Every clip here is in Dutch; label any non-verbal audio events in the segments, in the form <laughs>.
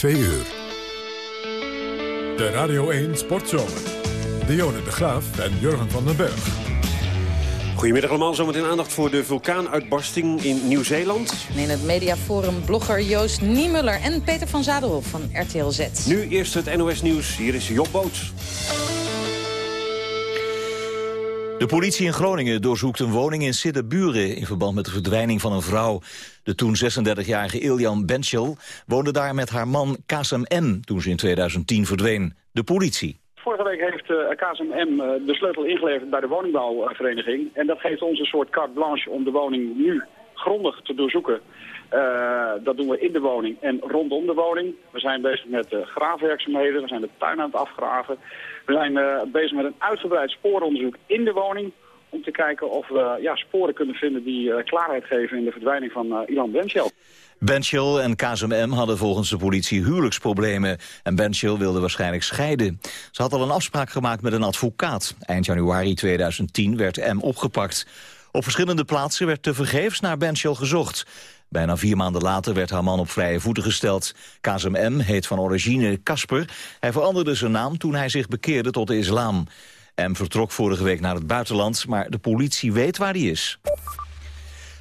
2 uur. De Radio 1 Sportzomer. Dionne de Graaf en Jurgen van den Berg. Goedemiddag allemaal, zometeen aandacht voor de vulkaanuitbarsting in Nieuw-Zeeland. In het mediaforum blogger Joost Niemuller en Peter van Zadelhof van RTL Z. Nu eerst het NOS Nieuws, hier is Job Boot. De politie in Groningen doorzoekt een woning in Siddeburen... in verband met de verdwijning van een vrouw. De toen 36-jarige Iljan Benchel woonde daar met haar man Kasem M... toen ze in 2010 verdween. De politie. Vorige week heeft uh, KSMM uh, de sleutel ingeleverd bij de woningbouwvereniging. En dat geeft ons een soort carte blanche om de woning nu grondig te doorzoeken. Uh, dat doen we in de woning en rondom de woning. We zijn bezig met graafwerkzaamheden, we zijn de tuin aan het afgraven. We zijn bezig met een uitgebreid spooronderzoek in de woning om te kijken of we ja, sporen kunnen vinden die klaarheid geven in de verdwijning van Ilan Benchel. Benchel en KSMM hadden volgens de politie huwelijksproblemen. En Benchel wilde waarschijnlijk scheiden. Ze had al een afspraak gemaakt met een advocaat. Eind januari 2010 werd M opgepakt. Op verschillende plaatsen werd tevergeefs naar Benchel gezocht. Bijna vier maanden later werd haar man op vrije voeten gesteld. KSMM heet van origine Kasper. Hij veranderde zijn naam toen hij zich bekeerde tot de islam. M vertrok vorige week naar het buitenland, maar de politie weet waar hij is.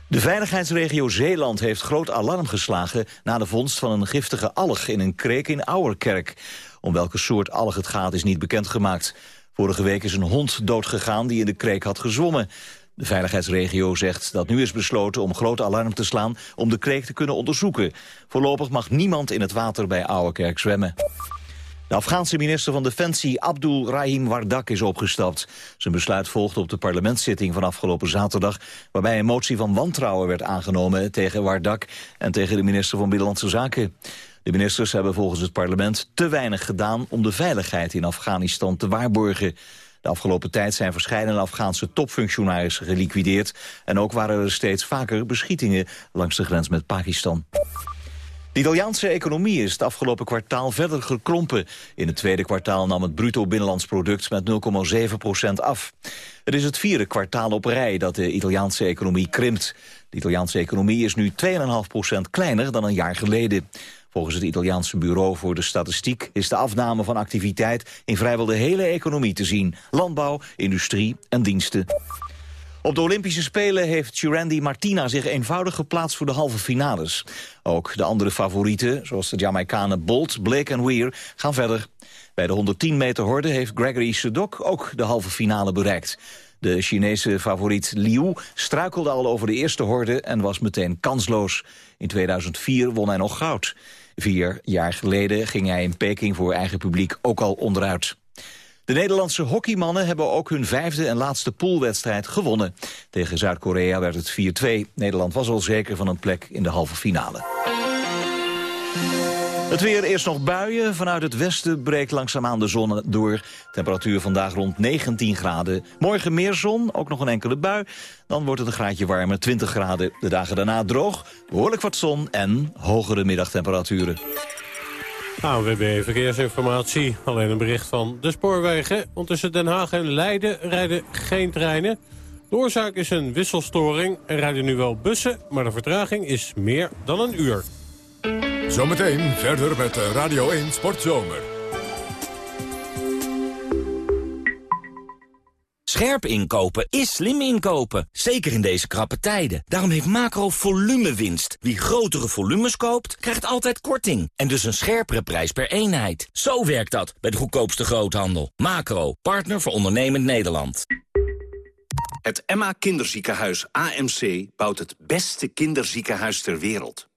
De veiligheidsregio Zeeland heeft groot alarm geslagen... na de vondst van een giftige alg in een kreek in Ouwerkerk. Om welke soort alg het gaat is niet bekendgemaakt. Vorige week is een hond doodgegaan die in de kreek had gezwommen. De veiligheidsregio zegt dat nu is besloten om groot alarm te slaan... om de kreek te kunnen onderzoeken. Voorlopig mag niemand in het water bij Ouwerkerk zwemmen. De Afghaanse minister van Defensie Abdul Rahim Wardak is opgestapt. Zijn besluit volgt op de parlementszitting van afgelopen zaterdag... waarbij een motie van wantrouwen werd aangenomen tegen Wardak... en tegen de minister van Binnenlandse Zaken. De ministers hebben volgens het parlement te weinig gedaan... om de veiligheid in Afghanistan te waarborgen. De afgelopen tijd zijn verschillende Afghaanse topfunctionarissen geliquideerd... en ook waren er steeds vaker beschietingen langs de grens met Pakistan. De Italiaanse economie is het afgelopen kwartaal verder gekrompen. In het tweede kwartaal nam het bruto binnenlands product met 0,7 procent af. Het is het vierde kwartaal op rij dat de Italiaanse economie krimpt. De Italiaanse economie is nu 2,5 procent kleiner dan een jaar geleden. Volgens het Italiaanse Bureau voor de Statistiek is de afname van activiteit in vrijwel de hele economie te zien. Landbouw, industrie en diensten. Op de Olympische Spelen heeft Chirandi Martina zich eenvoudig geplaatst voor de halve finales. Ook de andere favorieten, zoals de Jamaicanen Bolt, Blake en Weir, gaan verder. Bij de 110 meter horde heeft Gregory Sedok ook de halve finale bereikt. De Chinese favoriet Liu struikelde al over de eerste horde en was meteen kansloos. In 2004 won hij nog goud. Vier jaar geleden ging hij in Peking voor eigen publiek ook al onderuit. De Nederlandse hockeymannen hebben ook hun vijfde en laatste poolwedstrijd gewonnen. Tegen Zuid-Korea werd het 4-2. Nederland was al zeker van een plek in de halve finale. Het weer eerst nog buien. Vanuit het westen breekt langzaamaan de zon door. Temperatuur vandaag rond 19 graden. Morgen meer zon, ook nog een enkele bui. Dan wordt het een graadje warmer, 20 graden. De dagen daarna droog, behoorlijk wat zon en hogere middagtemperaturen. ANWB Verkeersinformatie. Alleen een bericht van de spoorwegen. Want tussen Den Haag en Leiden rijden geen treinen. De oorzaak is een wisselstoring. Er rijden nu wel bussen, maar de vertraging is meer dan een uur. Zometeen verder met Radio 1 Sportzomer. Scherp inkopen is slim inkopen, zeker in deze krappe tijden. Daarom heeft Macro winst. Wie grotere volumes koopt, krijgt altijd korting. En dus een scherpere prijs per eenheid. Zo werkt dat bij de goedkoopste groothandel. Macro, partner voor ondernemend Nederland. Het Emma Kinderziekenhuis AMC bouwt het beste kinderziekenhuis ter wereld.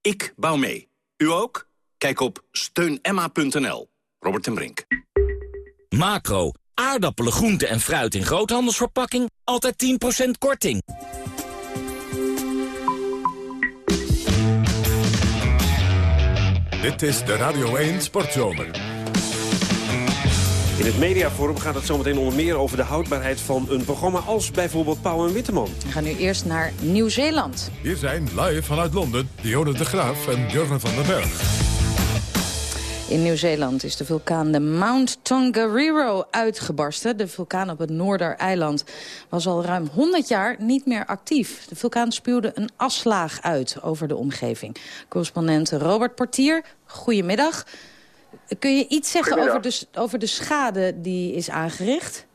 Ik bouw mee. U ook? Kijk op steunemma.nl. Robert ten Brink. Macro, aardappelen, groenten en fruit in groothandelsverpakking. Altijd 10% korting. Dit is de Radio 1 Sportzomer. In het mediaforum gaat het zometeen onder meer over de houdbaarheid van een programma als bijvoorbeeld Pauw en Witteman. We gaan nu eerst naar Nieuw-Zeeland. Hier zijn live vanuit Londen Dionne de Graaf en Jurgen van den Berg. In Nieuw-Zeeland is de vulkaan de Mount Tongariro uitgebarsten. De vulkaan op het Noordereiland was al ruim 100 jaar niet meer actief. De vulkaan spuwde een aslaag uit over de omgeving. Correspondent Robert Portier, goedemiddag. Kun je iets zeggen over de, over de schade die is aangericht?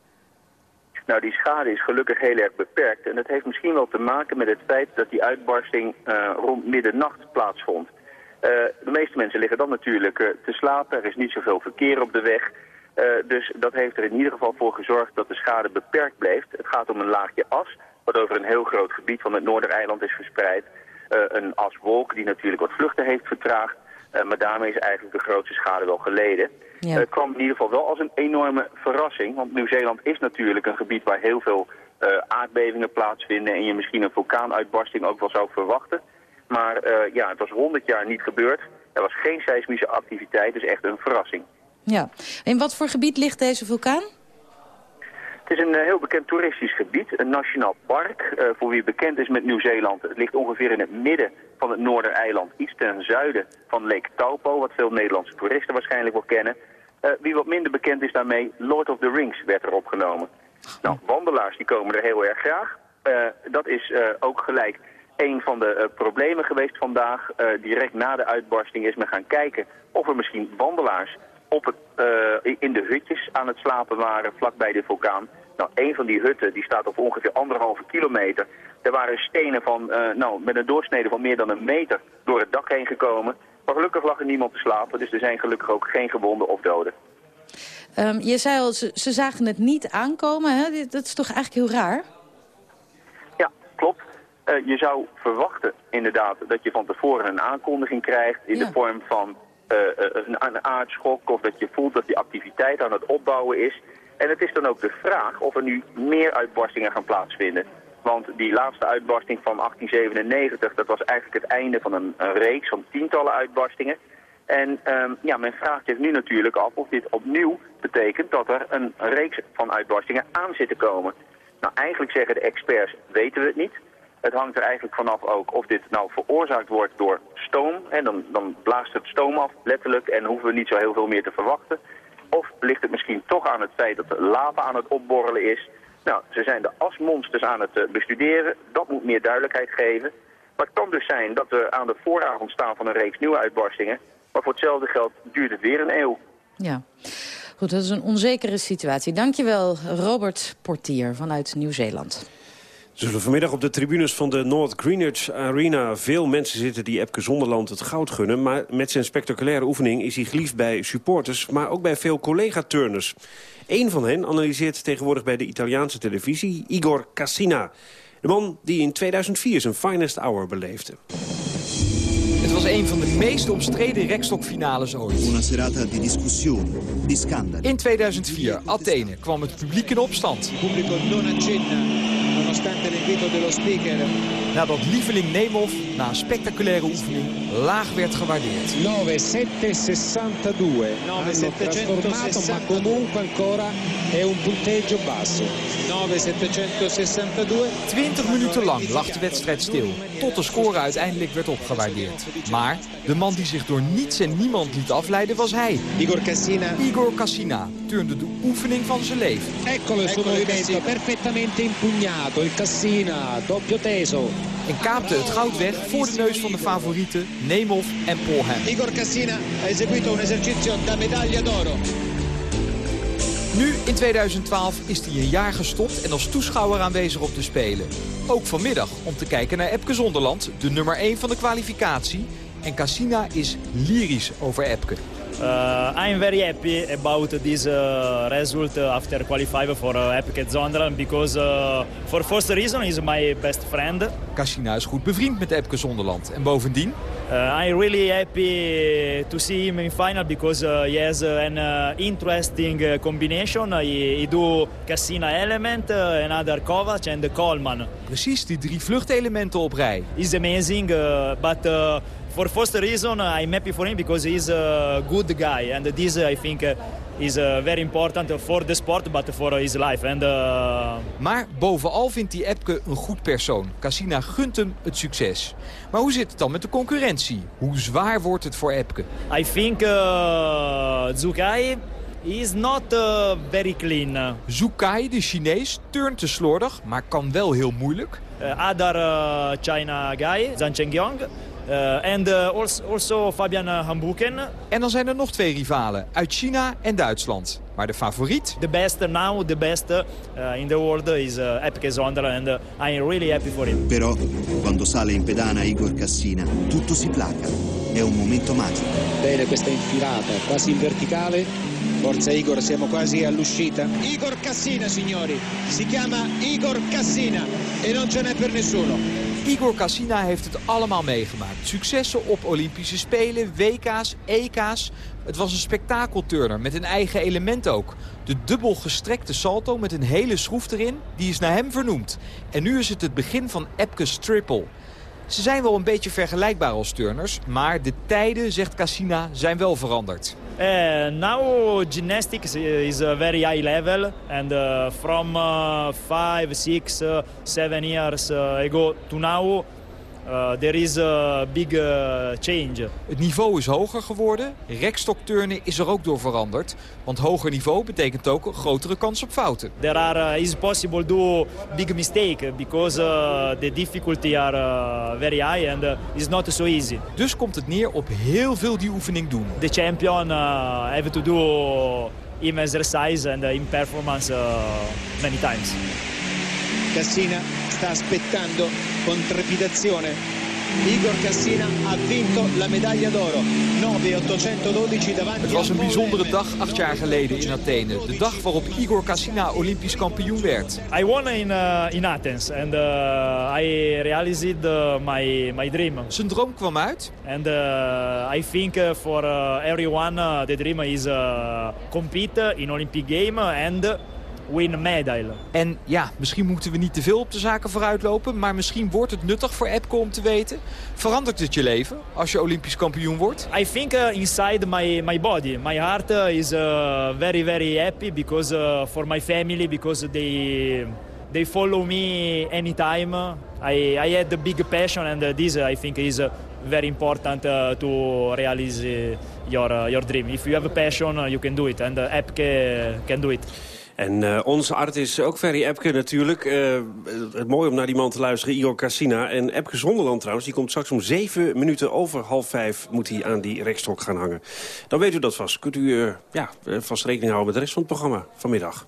Nou, die schade is gelukkig heel erg beperkt. En dat heeft misschien wel te maken met het feit dat die uitbarsting uh, rond middernacht plaatsvond. Uh, de meeste mensen liggen dan natuurlijk uh, te slapen. Er is niet zoveel verkeer op de weg. dus dat heeft er in ieder geval voor gezorgd dat de schade beperkt bleef. Het gaat om een laagje as, wat over een heel groot gebied van het Noordereiland is verspreid. een aswolk die natuurlijk wat vluchten heeft vertraagd. Maar daarmee is eigenlijk de grootste schade wel geleden. Ja. Het kwam in ieder geval wel als een enorme verrassing. Want Nieuw-Zeeland is natuurlijk een gebied waar heel veel uh, aardbevingen plaatsvinden... en je misschien een vulkaanuitbarsting ook wel zou verwachten. Maar ja, het was 100 jaar niet gebeurd. Er was geen seismische activiteit, dus echt een verrassing. Ja. In wat voor gebied ligt deze vulkaan? Het is een heel bekend toeristisch gebied, een nationaal park. Uh, voor wie bekend is met Nieuw-Zeeland. Het ligt ongeveer in het midden van het Noordereiland. Iets ten zuiden van Lake Taupo, wat veel Nederlandse toeristen waarschijnlijk wel kennen. Uh, wie wat minder bekend is daarmee, Lord of the Rings werd er opgenomen. Nou, wandelaars die komen er heel erg graag. dat is ook gelijk een van de problemen geweest vandaag. direct na de uitbarsting is men gaan kijken of er misschien wandelaars op het, in de hutjes aan het slapen waren vlakbij de vulkaan. Nou, een van die hutten die staat op ongeveer anderhalve kilometer. Er waren stenen van, uh, nou, met een doorsnede van meer dan een meter door het dak heen gekomen. Maar gelukkig lag er niemand te slapen, dus er zijn gelukkig ook geen gewonden of doden. Um, je zei al, ze, ze, zagen het niet aankomen. Hè? Dat is toch eigenlijk heel raar? Ja, klopt. Uh, je zou verwachten inderdaad dat je van tevoren een aankondiging krijgt... in ja. de vorm van uh, een, een aardschok of dat je voelt dat die activiteit aan het opbouwen is... En het is dan ook de vraag of er nu meer uitbarstingen gaan plaatsvinden. Want die laatste uitbarsting van 1897, dat was eigenlijk het einde van een, reeks van tientallen uitbarstingen. En um, ja, men vraagt zich nu natuurlijk af of dit opnieuw betekent dat er een reeks van uitbarstingen aan zit te komen. Nou, eigenlijk zeggen de experts, weten we het niet. Het hangt er eigenlijk vanaf ook of dit nou veroorzaakt wordt door stoom. En dan, dan blaast het stoom af, letterlijk, en hoeven we niet zo heel veel meer te verwachten. Of ligt het misschien toch aan het feit dat de lava aan het opborrelen is? Nou, ze zijn de asmonsters aan het uh, bestuderen. Dat moet meer duidelijkheid geven. Maar het kan dus zijn dat we aan de vooravond staan van een reeks nieuwe uitbarstingen. Maar voor hetzelfde geld duurt het weer een eeuw. Ja, goed, dat is een onzekere situatie. Dankjewel, Robert Portier vanuit Nieuw-Zeeland zullen vanmiddag op de tribunes van de North Greenwich Arena... veel mensen zitten die Epke Zonderland het goud gunnen. Maar met zijn spectaculaire oefening is hij geliefd bij supporters... maar ook bij veel collega-turners. Eén van hen analyseert tegenwoordig bij de Italiaanse televisie... Igor Cassina. De man die in 2004 zijn finest hour beleefde. Het was een van de meest omstreden rekstokfinales ooit. Una serata di discussione, di scandali. In 2004, Athene, kwam het publiek in opstand. Nonostante l'invito dello speaker. Nadat lieveling Nemov na een spectaculaire oefening laag werd gewaardeerd. 9-7-62. 9-762. ma comunque ancora è un punteggio basso. 9-762. 20 minuten lang lag de wedstrijd stil, tot de score uiteindelijk werd opgewaardeerd. Maar de man die zich door niets en niemand liet afleiden was hij. Igor Cassina. Igor Cassina turnde de oefening van zijn leven. Eccolo il suo movimento, perfettamente impugnato. Cassina, doppio teso. En kaapte het goud weg voor de neus van de favorieten Nemov en Polham. Igor Cassina ha eseguito un esercizio da medaglia d'oro. Nu, in 2012, is hij een jaar gestopt en als toeschouwer aanwezig op de Spelen. Ook vanmiddag om te kijken naar Epke Zonderland, de nummer 1 van de kwalificatie. En Cassina is lyrisch over Epke. Uh, I'm very happy about this uh, result after qualifying for uh, Epic Zonderland because uh, for first reason he's my best friend. Cassina is goed bevriend met Epke Zonderland en bovendien uh, I'm really happy to see him in final because uh, he has an interesting combination. He, he do Cassina element, another Kovac and Coleman. Precies die drie vluchtelementen op rij. Is amazing, but for first reason, I'm happy for him because he's a good guy. And this, I think, is very important for the sport, but for his life. And, uh... Maar bovenal vindt hij Epke een goed persoon. Cassina gunt hem het succes. Maar hoe zit het dan met de concurrentie? Hoe zwaar wordt het voor Epke? I think uh, Zukai is not uh, very clean. Zukai, de Chinees, turnt te slordig, maar kan wel heel moeilijk. Uh, other uh, China guy, Zhang Chengyang. En uh, also, also, Fabian Hambuken. En dan zijn er nog twee rivalen, uit China en Duitsland. Maar de favoriet? The best now, the best uh, in the world is uh, Epke Zonderland. And uh, I'm really happy for him. Però, quando sale in pedana Igor Cassina, tutto si placa. È un momento magico. Bene questa infilata, quasi in verticale. Forza Igor, siamo quasi all'uscita. Igor Cassina, signori. Si chiama Igor Cassina e non ce n'è per nessuno. Igor Cassina heeft het allemaal meegemaakt. Successen op Olympische Spelen, WK's, EK's. Het was een spektakelturner met een eigen element ook. De dubbel gestrekte salto met een hele schroef erin, die is naar hem vernoemd. En nu is het het begin van Epke's triple. Ze zijn wel een beetje vergelijkbaar als turners, maar de tijden, zegt Cassina, zijn wel veranderd. Uh, now gymnastics is a very high level and uh, from uh, five, six, uh, seven years ago to now there is a big uh, change. Het niveau is hoger geworden. Rekstokturnen is er ook door veranderd. Want hoger niveau betekent ook een grotere kans op fouten. There are uh, is possible do big mistake because uh, the difficulty are uh, very high and uh, it's not so easy. Dus komt het neer op heel veel die oefening doen. The champion uh, have to do in exercise and in performance many times. Cassina sta aspettando con trepidazione. Igor Cassina ha vinto la medaglia d'oro. 9.812 davanti Het was een bijzondere dag acht jaar geleden in Athene. De dag waarop Igor Cassina Olympisch kampioen werd. I won in, uh, in Athens and uh, I realized uh, my, my dream. Zijn droom kwam uit. And uh, I think for everyone the dream is compete in Olympic game and win a medal. En ja, misschien moeten we niet te veel op de zaken vooruitlopen... maar misschien wordt het nuttig voor Epco om te weten. Verandert het je leven als je Olympisch kampioen wordt? I think uh, inside my, my body, my heart uh, is uh, very, very happy... because uh, for my family, because they, they follow me anytime. I, I had a big passion and this I think is... very important to realize your, your dream. If you have a passion, you can do it. And uh, Epke can do it. En uh, onze art is ook Ferry Epke natuurlijk. Uh, het mooi om naar die man te luisteren, Igor Cassina. En Epke Zonderland trouwens, die komt straks om zeven minuten over half vijf... moet hij aan die rekstok gaan hangen. Dan weet u dat vast. Kunt u uh, ja, vast rekening houden met de rest van het programma vanmiddag.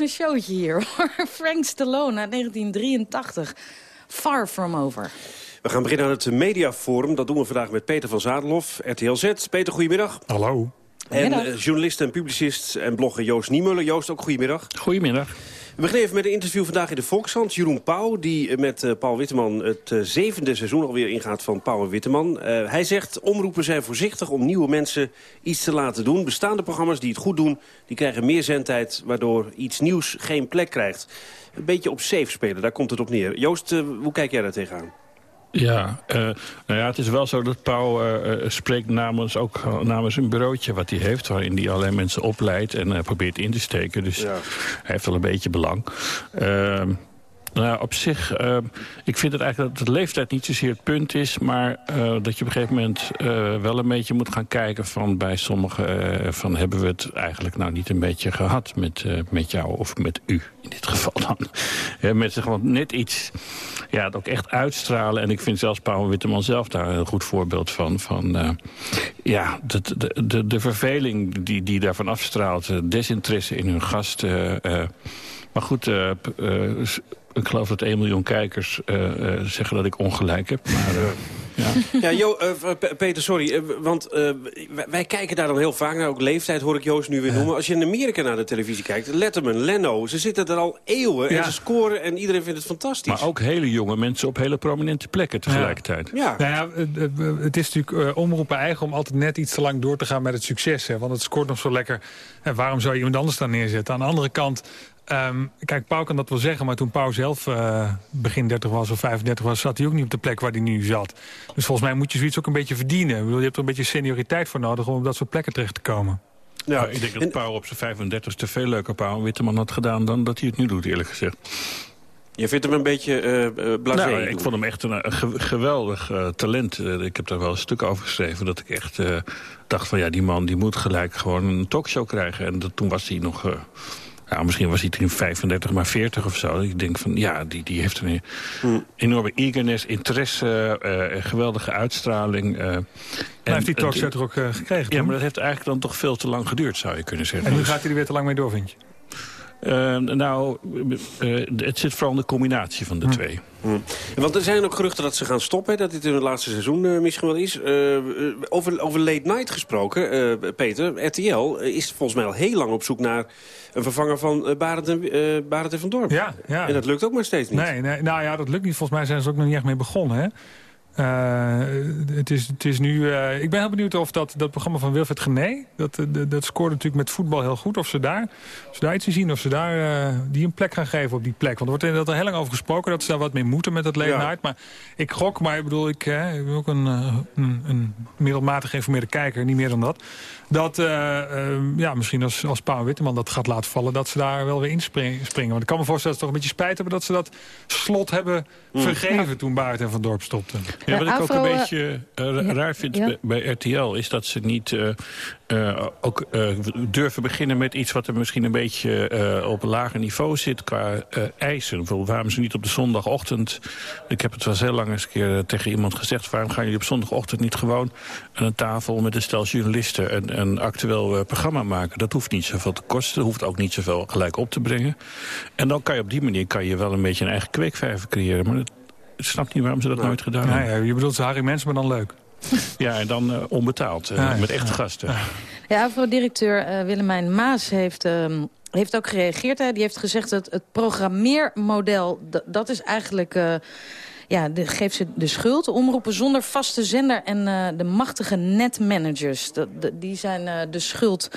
Echt een showtje hier. <laughs> hoor. Frank Stallone uit 1983. Far From Over. We gaan beginnen aan het mediaforum. Dat doen we vandaag met Peter van Zadelhoff, RTL Z. Peter, goedemiddag. Hallo. En uh, journalist en publicist en blogger Joost Niemuller. Joost, ook goedemiddag. Goedemiddag. We beginnen met een interview vandaag in de Volkshand. Jeroen Pauw, die met uh, Paul Witteman het uh, zevende seizoen alweer ingaat van Pauw en Witteman. hij zegt, omroepen zijn voorzichtig om nieuwe mensen iets te laten doen. Bestaande programma's die het goed doen, die krijgen meer zendtijd... waardoor iets nieuws geen plek krijgt. Een beetje op safe spelen, daar komt het op neer. Joost, hoe kijk jij daar tegenaan? Ja, uh, nou ja, het is wel zo dat Pauw uh, spreekt namens, ook namens een bureautje wat hij heeft... waarin hij alleen mensen opleidt en probeert in te steken. Dus ja. hij heeft wel een beetje belang. Ehm, nou, op zich, uh, ik vind het eigenlijk dat de leeftijd niet zozeer het punt is... maar uh, dat je op een gegeven moment uh, wel een beetje moet gaan kijken... van bij sommigen van hebben we het eigenlijk nou niet een beetje gehad met, met jou of met u in dit geval dan. <laughs> Ja, met gewoon net iets, ja, het ook echt uitstralen. En ik vind zelfs Paul Witteman zelf daar een goed voorbeeld van. van ja, de, de, de, verveling die, die daarvan afstraalt, desinteresse in hun gast... maar goed, ik geloof dat 1 miljoen kijkers zeggen dat ik ongelijk heb. Maar, ja, ja jo, Peter, sorry. want wij kijken daar dan heel vaak naar. Ook leeftijd hoor ik Joost nu weer noemen. Als je in Amerika naar de televisie kijkt. Letterman, Leno, ze zitten er al eeuwen. Ja. En ze scoren en iedereen vindt het fantastisch. Maar ook hele jonge mensen op hele prominente plekken tegelijkertijd. Ja. Nou ja, het is natuurlijk omroepen eigen om altijd net iets te lang door te gaan met het succes. Hè, want het scoort nog zo lekker. En waarom zou je iemand anders dan neerzetten? Aan de andere kant Um, kijk, Pauw kan dat wel zeggen, maar toen Pauw zelf uh, begin 30 was of 35 was... zat hij ook niet op de plek waar hij nu zat. Dus volgens mij moet je zoiets ook een beetje verdienen. Bedoel, je hebt er een beetje senioriteit voor nodig om op dat soort plekken terecht te komen. Ja, ik denk dat en... Pauw op zijn 35 te veel leuker Pauw Witteman had gedaan... dan dat hij het nu doet, eerlijk gezegd. Je vindt hem een beetje uh, blasé? Nou, ik vond hem echt een, een geweldig uh, talent. Uh, ik heb daar wel een stuk over geschreven. Dat ik echt dacht van ja, die man die moet gelijk gewoon een talkshow krijgen. En dat, toen was hij nog nou, misschien was hij toen 35, maar 40 of zo. Ik denk van, ja, die, die heeft een hmm. enorme eagerness, interesse, uh, geweldige uitstraling. Uh, en heeft die talkshow er ook uh, gekregen Ja, maar dat heeft eigenlijk dan toch veel te lang geduurd, zou je kunnen zeggen. En nu gaat hij er weer te lang mee door, vind je? Uh, nou, uh, het zit vooral in de combinatie van de hm. twee. Hm. Want er zijn ook geruchten dat ze gaan stoppen, dat dit in het laatste seizoen uh, misschien wel is. over, over late night gesproken, Peter, RTL is volgens mij al heel lang op zoek naar een vervanger van Barend en, Barend en Van Dorp. Ja, ja. En dat lukt ook maar steeds niet. Nee, nee, nou ja, dat lukt niet. Volgens mij zijn ze ook nog niet echt mee begonnen, hè? Uh, het, is, het is nu, uh, ik ben heel benieuwd of dat, dat programma van Wilfred Gené... Dat, dat, dat scoort natuurlijk met voetbal heel goed. Of ze daar, ze daar iets zien, of ze daar uh, die een plek gaan geven op die plek. Want er wordt inderdaad al heel lang over gesproken... dat ze daar wat mee moeten met dat ja. night. Maar ik gok, maar ik bedoel, ik, ik ben ook een, een, een middelmatig geïnformeerde kijker. Niet meer dan dat. Dat ja, misschien als, als Paul Witteman dat gaat laten vallen... dat ze daar wel weer inspringen. Want ik kan me voorstellen dat ze toch een beetje spijt hebben... dat ze dat slot hebben mm. vergeven toen Baart en Van Dorp stopten. Ja, wat ik ook een beetje uh, raar vind ja. bij, RTL... is dat ze niet uh, uh, ook durven beginnen met iets... wat er misschien een beetje op een lager niveau zit qua eisen. Bijvoorbeeld waarom ze niet op de zondagochtend... ik heb het wel heel lang eens een keer tegen iemand gezegd... waarom gaan jullie op zondagochtend niet gewoon aan een tafel... met een stel journalisten een, een actueel programma maken? Dat hoeft niet zoveel te kosten. Dat hoeft ook niet zoveel gelijk op te brengen. En dan kan je op die manier kan je wel een beetje een eigen kweekvijver creëren. Maar dat, snap niet waarom ze dat nooit gedaan hebben. Nee, je bedoelt Harry Mensen, maar dan leuk. <laughs> Ja, en dan uh, onbetaald, uh, met echte gasten. Ja, voor directeur uh, Willemijn Maas heeft, uh, heeft ook gereageerd. Hè. Die heeft gezegd dat het programmeermodel... dat is eigenlijk ja, de, geeft ze de schuld. Omroepen zonder vaste zender en uh, de machtige netmanagers. De, die zijn uh, de schuld.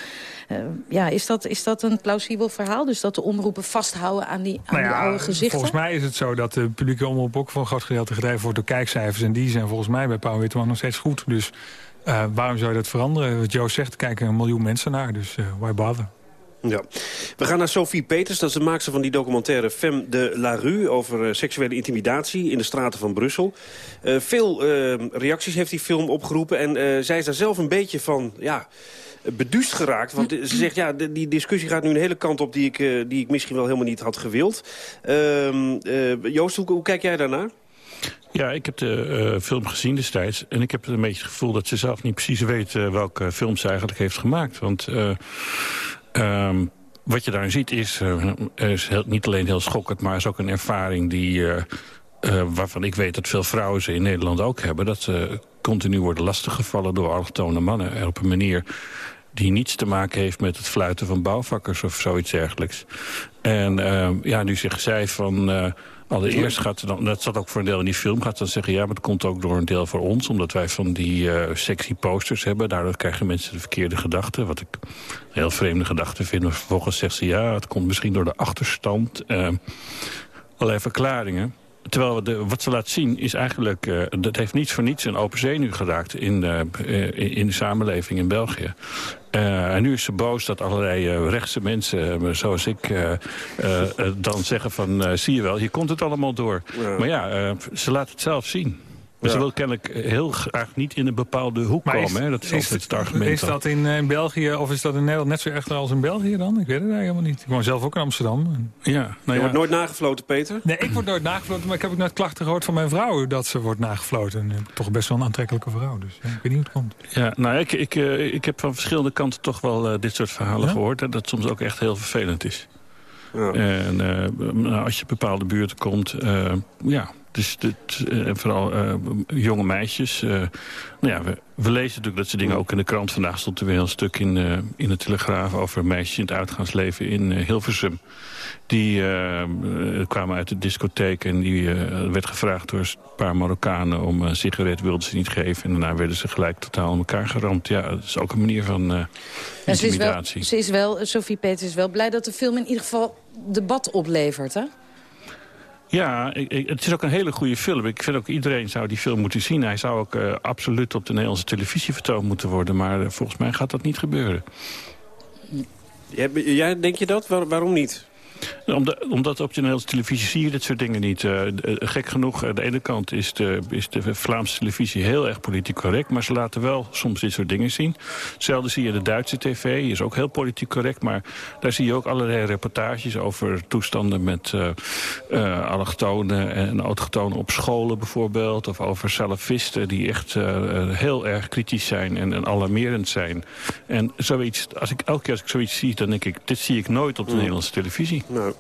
Uh, ja, is dat, is dat een plausibel verhaal? Dus dat de omroepen vasthouden aan die, aan nou ja, die oude gezichten? Volgens mij is het zo dat de publieke omroep ook een groot gedeelte gedreven wordt door kijkcijfers. En die zijn volgens mij bij Pauw Witteman nog steeds goed. Dus waarom zou je dat veranderen? Wat Joe zegt, kijken een miljoen mensen naar. Dus why bother? Ja. We gaan naar Sophie Peters, dat is de maakster van die documentaire Femme de la Rue... over uh, seksuele intimidatie in de straten van Brussel. Uh, veel uh, reacties heeft die film opgeroepen en zij is daar zelf een beetje van... Ja, beduust geraakt. Want ze zegt, ja, die discussie gaat nu een hele kant op... die ik, die ik misschien wel helemaal niet had gewild. Ehm, Joost, hoe, hoe kijk jij daarnaar? Ja, ik heb de film gezien destijds. En ik heb een beetje het gevoel dat ze zelf niet precies weet... Welke film ze eigenlijk heeft gemaakt. Want Um, wat je daarin ziet is, is heel, niet alleen heel schokkend... maar is ook een ervaring die, waarvan ik weet dat veel vrouwen ze in Nederland ook hebben... dat ze continu worden lastiggevallen door allochtone mannen op een manier die niets te maken heeft met het fluiten van bouwvakkers of zoiets dergelijks. En ja, nu zegt zij van... Allereerst gaat ze dan, dat zat ook voor een deel in die film, gaat ze dan zeggen... ja, maar het komt ook door een deel voor ons, omdat wij van die uh, sexy posters hebben. Daardoor krijgen mensen de verkeerde gedachten, wat ik een heel vreemde gedachte vind. Maar vervolgens zegt ze, ja, het komt misschien door de achterstand. Uh, allerlei verklaringen. Terwijl de, wat ze laat zien is eigenlijk... Uh, dat heeft niets voor niets een open zenuw geraakt in, uh, in de samenleving in België. Uh, en nu is ze boos dat allerlei uh, rechtse mensen, zoals ik, dan zeggen van... zie je wel, hier komt het allemaal door. Ja. Maar ja, ze laat het zelf zien. Maar ja. ze wil kennelijk heel graag niet in een bepaalde hoek maar komen. Is, hè? Dat is, is het argument. Is dat in, in, België of is dat in Nederland net zo erg als in België dan? Ik weet het eigenlijk helemaal niet. Ik woon zelf ook in Amsterdam. Ja, nou ja. Je wordt nooit nagefloten, Peter? Nee, ik word nooit nagefloten. Maar ik heb ook net klachten gehoord van mijn vrouw dat ze wordt nagefloten. En toch best wel een aantrekkelijke vrouw. Dus ja, ik weet niet hoe het komt. Ja, nou, ik, ik, uh, ik heb van verschillende kanten toch wel uh, dit soort verhalen ja? gehoord. Hè, dat het soms ook echt heel vervelend is. Ja. En uh, nou, als je bepaalde buurten komt, ja, dus dit, en vooral uh, jonge meisjes. Uh, nou ja, we, we, lezen natuurlijk dat ze dingen ook in de krant. Vandaag stond er weer een stuk in, uh, in de Telegraaf... over meisjes in het uitgaansleven in Hilversum. Die kwamen uit de discotheek en die werd gevraagd door een paar Marokkanen... om een sigaret, wilden ze niet geven. En daarna werden ze gelijk totaal in elkaar geramd. Ja, dat is ook een manier van intimidatie. Ze is, wel, ze is wel, Sophie Peters is wel blij dat de film in ieder geval debat oplevert, hè? Ja, het is ook een hele goede film. Ik vind ook iedereen zou die film moeten zien. Hij zou ook uh, absoluut op de Nederlandse televisie vertoond moeten worden. Maar uh, volgens mij gaat dat niet gebeuren. Jij, denk je dat? Waar, waarom niet? Omdat, omdat op de Nederlandse televisie zie je dit soort dingen niet. Uh, gek genoeg, aan de ene kant is de, is de Vlaamse televisie heel erg politiek correct... maar ze laten wel soms dit soort dingen zien. Hetzelfde zie je de Duitse tv, is ook heel politiek correct... maar daar zie je ook allerlei reportages over toestanden met uh, uh, allochtonen en autochtonen op scholen bijvoorbeeld... of over salafisten die echt heel erg kritisch zijn en, en, alarmerend zijn. En zoiets, als ik, elke keer als ik zoiets zie, dan denk ik... dit zie ik nooit op de mm. Nederlandse televisie. Nou,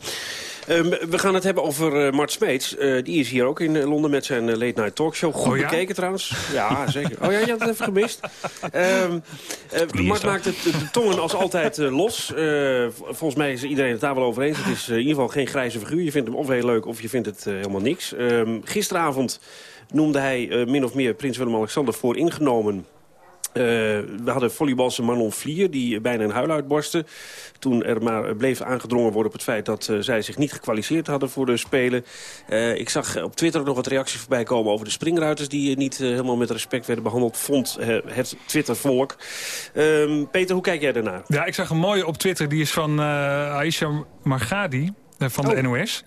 um, we gaan het hebben over uh, Mart Smeets. Uh, die is hier ook in Londen met zijn uh, Late Night Talkshow. Goed oh, ja? bekeken trouwens. Ja, <laughs> zeker. Oh ja, je had het even gemist. Um, Mart maakt het, de tongen als altijd los. volgens mij is iedereen het daar wel over eens. Het is in ieder geval geen grijze figuur. Je vindt hem of heel leuk of je vindt het helemaal niks. Um, gisteravond noemde hij min of meer Prins Willem-Alexander voor ingenomen uh, we hadden volleybalse Manon Vlier, die bijna een huil uitbarstte. Toen er maar bleef aangedrongen worden op het feit dat uh, zij zich niet gekwalificeerd hadden voor de Spelen. Uh, ik zag op Twitter ook nog wat reacties voorbij komen over de springruiters... die niet helemaal met respect werden behandeld, vond het Twittervolk. Ehm, Peter, hoe kijk jij daarnaar? Ja, ik zag een mooie op Twitter, die is van Aisha Margadi van de oh. NOS.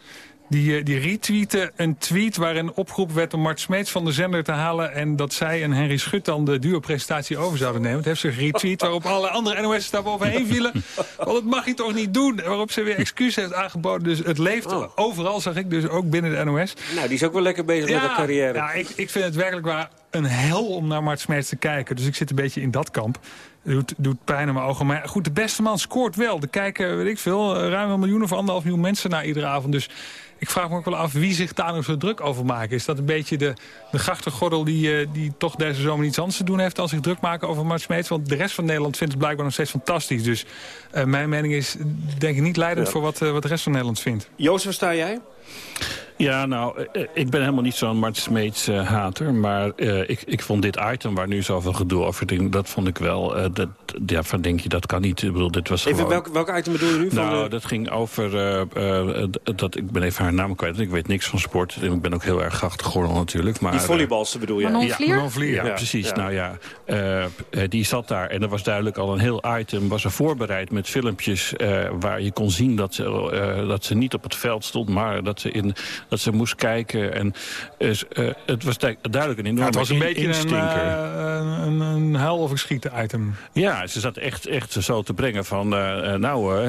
Die, eh, die retweette een tweet waarin opgeroepen werd om Mart Smeets van de zender te halen... en dat zij en Henry Schut dan de duo-presentatie over zouden nemen. Het heeft zich retweet waarop alle andere NOS'en daar bovenheen vielen. <laughs> Want dat mag je toch niet doen? Waarop ze weer excuus heeft aangeboden. Dus het leeft oh. overal, zag ik, dus ook binnen de NOS. Nou, die is ook wel lekker bezig met haar carrière. Ja, ik, ik vind het werkelijk waar een hel om naar Mart Smeets te kijken. Dus ik zit een beetje in dat kamp. Doet, doet pijn in mijn ogen. Maar goed, de beste man scoort wel. Er kijken, weet ik veel, ruim een miljoen of anderhalf miljoen mensen naar iedere avond. Dus ik vraag me ook wel af wie zich daar nog zo druk over maakt. Is dat een beetje de, de grachtengordel die, uh, die toch deze zomer iets anders te doen heeft... dan zich druk maken over Mart Smeets? Want de rest van Nederland vindt het blijkbaar nog steeds fantastisch. Dus uh, mijn mening is denk ik niet leidend ja. voor wat, uh, wat de rest van Nederland vindt. Joost, waar sta jij? Ja, nou, ik ben helemaal niet zo'n Mart Smeets uh, hater. Maar uh, ik, ik vond dit item waar nu zoveel gedoe over ging... dat vond ik wel... Uh, dat, ja, van denk je, dat kan niet. Ik bedoel, dit was even, gewoon... welk, welk item bedoel je nu? Nou, van, dat ging over... dat, ik ben even haar naam kwijt. Ik weet niks van sport. Ik ben ook heel erg grachtig geworden natuurlijk. Maar, die volleybalsten bedoel je? Manon Vlier? Ja, Manon Vlier, ja, ja, precies. Ja. Nou ja, die zat daar. En er was duidelijk al een heel item... was er voorbereid met filmpjes... waar je kon zien dat ze, dat ze niet op het veld stond... maar dat ze in dat ze moest kijken. En is, uh, het was duidelijk een enorme ja, Het was een beetje instinker. een, uh, een, een huil of een schieten item. Ja, ze zat echt, echt zo te brengen van, nou,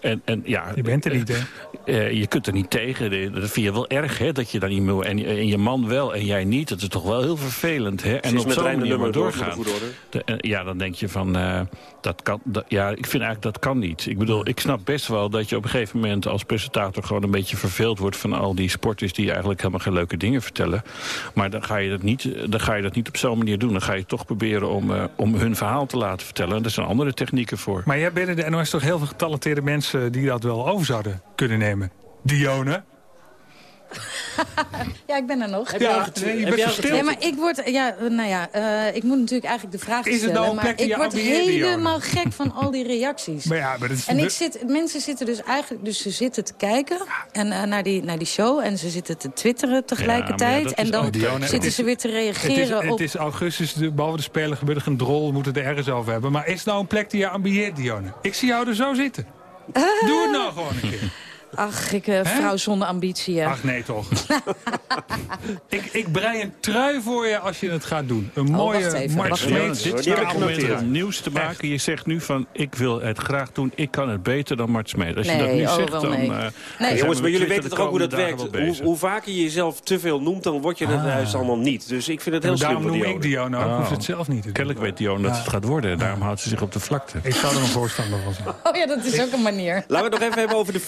en, en ja... Je bent er niet, hè? je kunt er niet tegen. Dat vind je wel erg, hè, dat je dan niet meer... En, en je man wel en jij niet. Dat is toch wel heel vervelend, hè? En op zo'n manier maar doorgaan. De, ja, dan denk je van, dat kan... Dat, ja, ik vind eigenlijk dat kan niet. Ik bedoel, ik snap best wel dat je op een gegeven moment als presentator gewoon een beetje wordt van al die sporters die eigenlijk helemaal geen leuke dingen vertellen. Maar dan ga je dat niet, dan ga je dat niet op zo'n manier doen. Dan ga je toch proberen om, uh, om hun verhaal te laten vertellen. En zijn andere technieken voor. Maar jij binnen de NOS toch heel veel getalenteerde mensen die dat wel over zouden kunnen nemen? Dione? <laughs> ja, ik ben er nog. Heb ja, je, je bent maar ik word, ja, nou ja, uh, ik moet natuurlijk eigenlijk de vraag is stellen. Nou maar ik word helemaal gek van al die reacties. maar ja, maar dat is en ik zit, mensen zitten dus eigenlijk, dus ze zitten te kijken en, uh, naar, die, naar die show en ze zitten te twitteren tegelijkertijd. Ja, en dan zitten ze weer te reageren het is, op... Het is augustus, de, behalve de Spelen gebeurt er een drol, we moeten het er ergens over hebben. Maar is het nou een plek die je ambieert, Dionne? Ik zie jou er zo zitten. <laughs> Doe het nou gewoon een keer. Ach, ik, uh, vrouw zonder ambitie. Ach, nee toch. <laughs> ik, ik brei een trui voor je als je het gaat doen. Een oh, mooie Mart Smeets. Dit staat met nieuws te maken. Je zegt nu van, ik wil het graag doen. Ik kan het beter dan Mart Smeets. Als nee, je dat nu oh, zegt, dan... Nee. Uh, nee. Jongens, maar jullie weten toch ook hoe dat werkt? Hoe, hoe, vaker je jezelf te veel noemt, dan word je het ah. juist allemaal niet. Dus ik vind het heel slim Daarom noem ik Dion ook. Oh. hoeft het zelf niet Kennelijk weet Dion dat het gaat worden. Daarom houdt ze zich op de vlakte. Ik zou er een voorstander van zijn. Oh ja, dat is ook een manier. Laten we het nog even hebben over de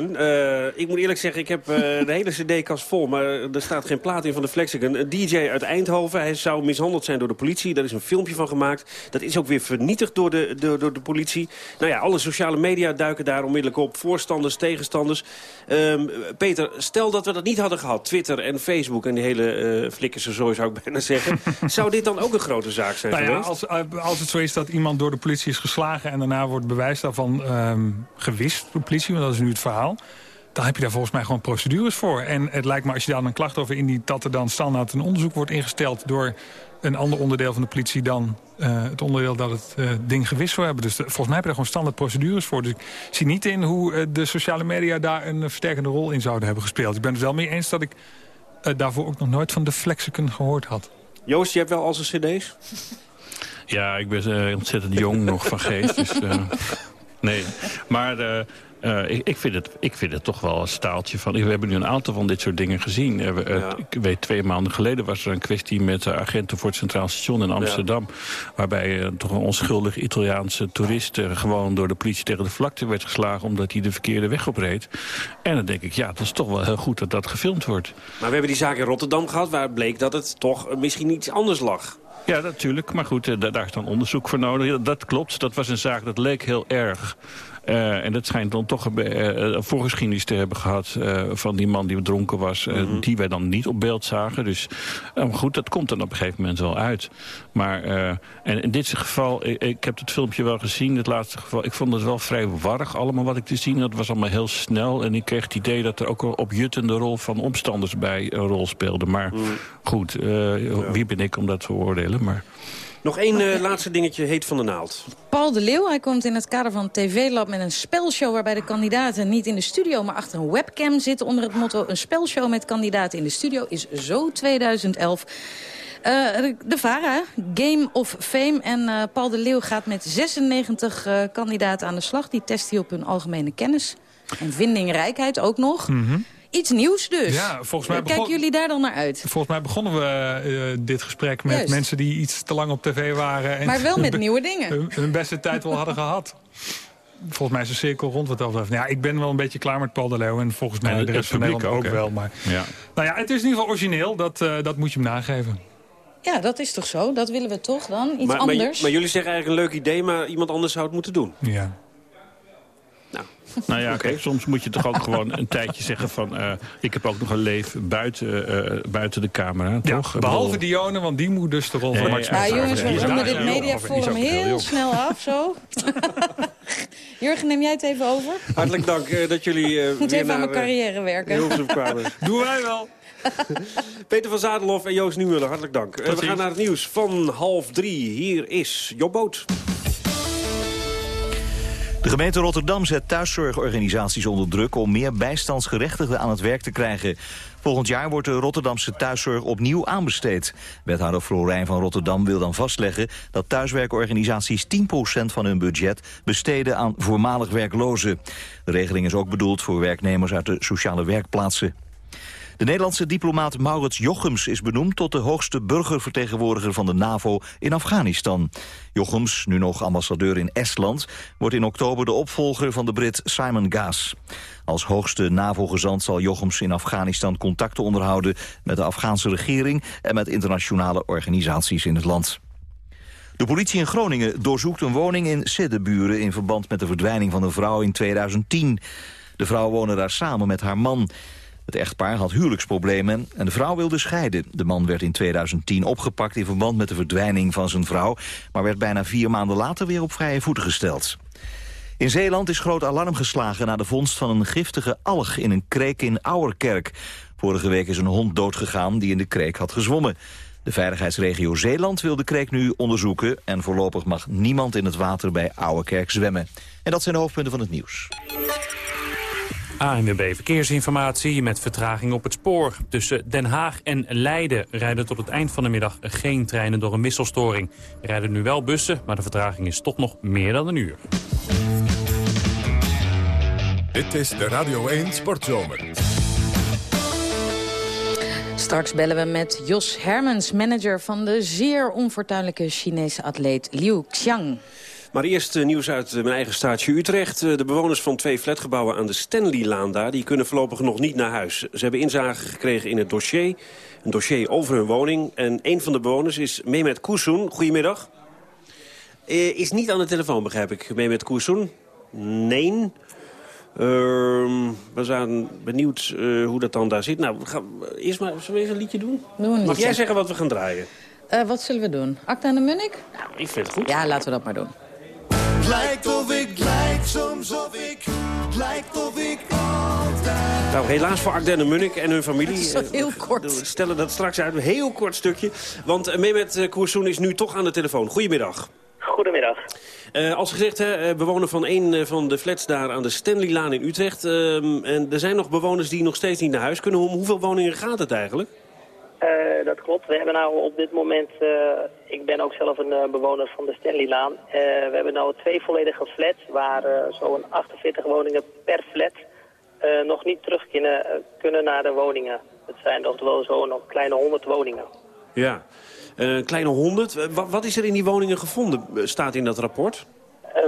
Flexicon. Uh, ik moet eerlijk zeggen, ik heb uh, <laughs> de hele cd-kast vol... maar er staat geen plaat in van de Flexicon. Een DJ uit Eindhoven, hij zou mishandeld zijn door de politie. Daar is een filmpje van gemaakt. Dat is ook weer vernietigd door de, door, door de politie. Nou ja, alle sociale media duiken daar onmiddellijk op. Voorstanders, tegenstanders. Um, Peter, stel dat we dat niet hadden gehad. Twitter en Facebook en die hele uh, flikkerse zooi zou ik bijna zeggen. <laughs> zou dit dan ook een grote zaak zijn nou geweest? Ja, als, als het zo is dat iemand door de politie is geslagen... en daarna wordt bewijs daarvan um, gewist door de politie... want dat is nu het verhaal dan heb je daar volgens mij gewoon procedures voor. En het lijkt me als je daar een klacht over indient... dat er dan standaard een onderzoek wordt ingesteld... door een ander onderdeel van de politie dan uh, het onderdeel dat het uh, ding gewist zou hebben. Dus de, volgens mij heb je daar gewoon standaard procedures voor. Dus ik zie niet in hoe uh, de sociale media daar een versterkende rol in zouden hebben gespeeld. Ik ben het wel mee eens dat ik daarvoor ook nog nooit van de Flexicon gehoord had. Joost, je hebt wel al zijn cd's? Ja, ik ben ontzettend jong nog van geest. Dus, nee, maar... Uh, ik, ik, vind het, ik vind het toch wel een staaltje van... We hebben nu een aantal van dit soort dingen gezien. Uh, ja. Ik weet, twee maanden geleden was er een kwestie met agenten voor het Centraal Station in Amsterdam. Ja. Waarbij toch een onschuldig Italiaanse toerist gewoon door de politie tegen de vlakte werd geslagen... omdat hij de verkeerde weg opreed. En dan denk ik, ja, dat is toch wel heel goed dat dat gefilmd wordt. Maar we hebben die zaak in Rotterdam gehad waar bleek dat het toch misschien iets anders lag. Ja, natuurlijk. Maar goed, daar is dan onderzoek voor nodig. Dat klopt. Dat was een zaak dat leek heel erg uh, en dat schijnt dan toch een uh, voorgeschiedenis te hebben gehad... Uh, van die man die dronken was, mm -hmm. die wij dan niet op beeld zagen. Dus goed, dat komt dan op een gegeven moment wel uit. Maar en in dit geval, ik, ik, heb het filmpje wel gezien, het laatste geval... ik vond het wel vrij warrig allemaal wat ik te zien Dat was allemaal heel snel. En ik kreeg het idee dat er ook op Jutten de rol van omstanders bij een rol speelde. Maar mm. goed, ja. wie ben ik om dat te oordelen, maar... Nog één uh, laatste dingetje heet van de naald. Paul de Leeuw, hij komt in het kader van TV-lab met een spelshow... waarbij de kandidaten niet in de studio, maar achter een webcam zitten... onder het motto een spelshow met kandidaten in de studio is zo 2011... Uh, de VARA, Game of Fame. En uh, Paul de Leeuw gaat met 96 uh, kandidaten aan de slag. Die testen op hun algemene kennis. En vindingrijkheid ook nog. Mm -hmm. Iets nieuws dus. Ja, volgens mij Kijken jullie daar dan naar uit? Volgens mij begonnen we uh, dit gesprek met Juist. mensen die iets te lang op tv waren. En maar wel met nieuwe dingen. Hun, hun, beste tijd wel hadden gehad. Volgens mij is een cirkel rond wat dat betreft. Ja, ik ben wel een beetje klaar met Paul de Leeuw. En volgens mij ja, de rest van Nederland ook, ook wel. Maar, ja. Nou ja, het is in ieder geval origineel. Dat, uh, dat moet je hem nageven. Ja, dat is toch zo? Dat willen we toch dan? Iets maar, anders? Maar, maar jullie zeggen eigenlijk een leuk idee, maar iemand anders zou het moeten doen. Ja. Nou, ja, kijk, soms moet je toch ook gewoon een tijdje zeggen van... Uh, ik heb ook nog een leven buiten, uh, buiten de camera, ja, toch? Behalve Dione, want die moet dus de rol van nee, Max Ja, jongens, we ronden dit mediaforum heel, heel snel af, zo. <laughs> Jurgen, neem jij het even over? Hartelijk dank uh, dat jullie uh, Moet even aan mijn carrière werken. kwamen. <laughs> Doen wij wel. <laughs> Peter van Zadelhoff en Joost Nieuwmuller, hartelijk dank. we gaan naar het nieuws van half drie. Hier is Jobboot. De gemeente Rotterdam zet thuiszorgorganisaties onder druk... om meer bijstandsgerechtigden aan het werk te krijgen. Volgend jaar wordt de Rotterdamse thuiszorg opnieuw aanbesteed. Wethouder Florijn van Rotterdam wil dan vastleggen... dat thuiswerkorganisaties 10% van hun budget besteden aan voormalig werklozen. De regeling is ook bedoeld voor werknemers uit de sociale werkplaatsen. De Nederlandse diplomaat Maurits Jochems is benoemd tot de hoogste burgervertegenwoordiger van de NAVO in Afghanistan. Jochems, nu nog ambassadeur in Estland, wordt in oktober de opvolger van de Brit Simon Gaas. Als hoogste NAVO-gezant zal Jochems in Afghanistan contacten onderhouden met de Afghaanse regering en met internationale organisaties in het land. De politie in Groningen doorzoekt een woning in Siddeburen in verband met de verdwijning van een vrouw in 2010. De vrouw woonde daar samen met haar man. Het echtpaar had huwelijksproblemen en de vrouw wilde scheiden. De man werd in 2010 opgepakt in verband met de verdwijning van zijn vrouw... maar werd bijna vier maanden later weer op vrije voeten gesteld. In Zeeland is groot alarm geslagen na de vondst van een giftige alg in een kreek in Ouwerkerk. Vorige week is een hond doodgegaan die in de kreek had gezwommen. De veiligheidsregio Zeeland wil de kreek nu onderzoeken... en voorlopig mag niemand in het water bij Ouwerkerk zwemmen. En dat zijn de hoofdpunten van het nieuws. ANWB Verkeersinformatie met vertraging op het spoor. Tussen Den Haag en Leiden rijden tot het eind van de middag geen treinen door een wisselstoring. Er rijden nu wel bussen, maar de vertraging is toch nog meer dan een uur. Dit is de Radio 1 Sportzomer. Straks bellen we met Jos Hermans, manager van de zeer onfortuinlijke Chinese atleet Liu Xiang. Maar eerst uh, nieuws uit uh, mijn eigen staatje Utrecht. Uh, de bewoners van twee flatgebouwen aan de Stanleylaan daar... die kunnen voorlopig nog niet naar huis. Ze hebben inzage gekregen in het dossier. Een dossier over hun woning. En een van de bewoners is Mehmet Koesoen. Goedemiddag. is niet aan de telefoon, begrijp ik. Mehmet Koesoen? Nee. Ehm, we zijn benieuwd hoe dat dan daar zit. Nou, we gaan, eerst maar, zullen we eens een liedje doen? doen Mag jij zeggen wat we gaan draaien? wat zullen we doen? Acta en de Munnik? Nou, ik vind het goed. Ja, laten we dat maar doen lijkt of ik lijk soms of ik lijkt of ik altijd... Nou, helaas voor Ardenne Munnik en hun familie. Dat is toch heel kort. We stellen dat straks uit, een heel kort stukje. Want Mehmet Koersoen is nu toch aan de telefoon. Goedemiddag. Goedemiddag. Uh, als gezegd, hè, bewoner van een van de flats daar aan de Stanleylaan in Utrecht. Uh, en er zijn nog bewoners die nog steeds niet naar huis kunnen. Om hoeveel woningen gaat het eigenlijk? Uh, dat klopt. We hebben nou op dit moment, uh, ik ben ook zelf een uh, bewoner van de Stanleylaan. we hebben nou twee volledige flats waar zo'n 48 woningen per flat nog niet terug kunnen, kunnen naar de woningen. Het zijn toch wel zo'n kleine 100 woningen. Ja, een kleine 100. Wat, wat is er in die woningen gevonden, staat in dat rapport?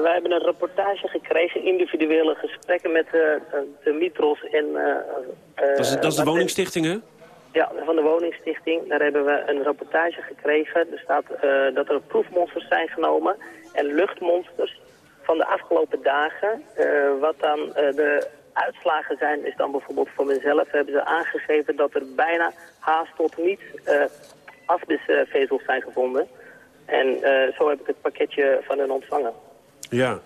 wij hebben een rapportage gekregen, individuele gesprekken met de Mitros en... dat is, dat is de woningstichting, hè? Ja, van de woningstichting. Daar hebben we een rapportage gekregen. Er staat uh, dat er proefmonsters zijn genomen en luchtmonsters van de afgelopen dagen. Uh, wat dan uh, de uitslagen zijn, is dan bijvoorbeeld voor mezelf, hebben ze aangegeven dat er bijna haast tot niet asbestvezels zijn gevonden. En zo heb ik het pakketje van hen ontvangen. Ja,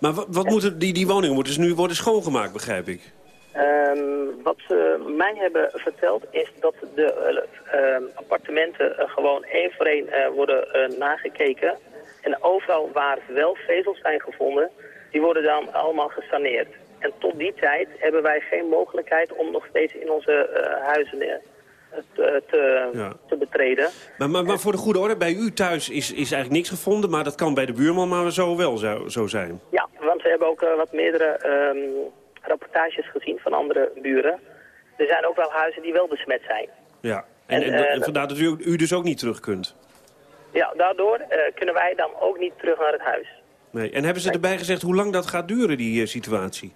maar wat, wat moeten die, die woningen moeten dus nu worden schoongemaakt, begrijp ik? Um, wat ze mij hebben verteld is dat de uh, appartementen uh, gewoon één voor één uh, worden nagekeken. En overal waar wel vezels zijn gevonden, die worden dan allemaal gesaneerd. En tot die tijd hebben wij geen mogelijkheid om nog steeds in onze huizen te, te, ja. te, betreden. Maar, maar, maar, voor de goede orde, bij u thuis is, is eigenlijk niks gevonden, maar dat kan bij de buurman maar zo wel zo, zo zijn. Ja, want we hebben ook wat meerdere... Um, rapportages gezien van andere buren. Er zijn ook wel huizen die wel besmet zijn. Ja, en, en, en, uh, vandaar dat u, u, dus ook niet terug kunt? Ja, daardoor uh, kunnen wij dan ook niet terug naar het huis. Nee. En hebben ze erbij gezegd hoe lang dat gaat duren, die uh, situatie?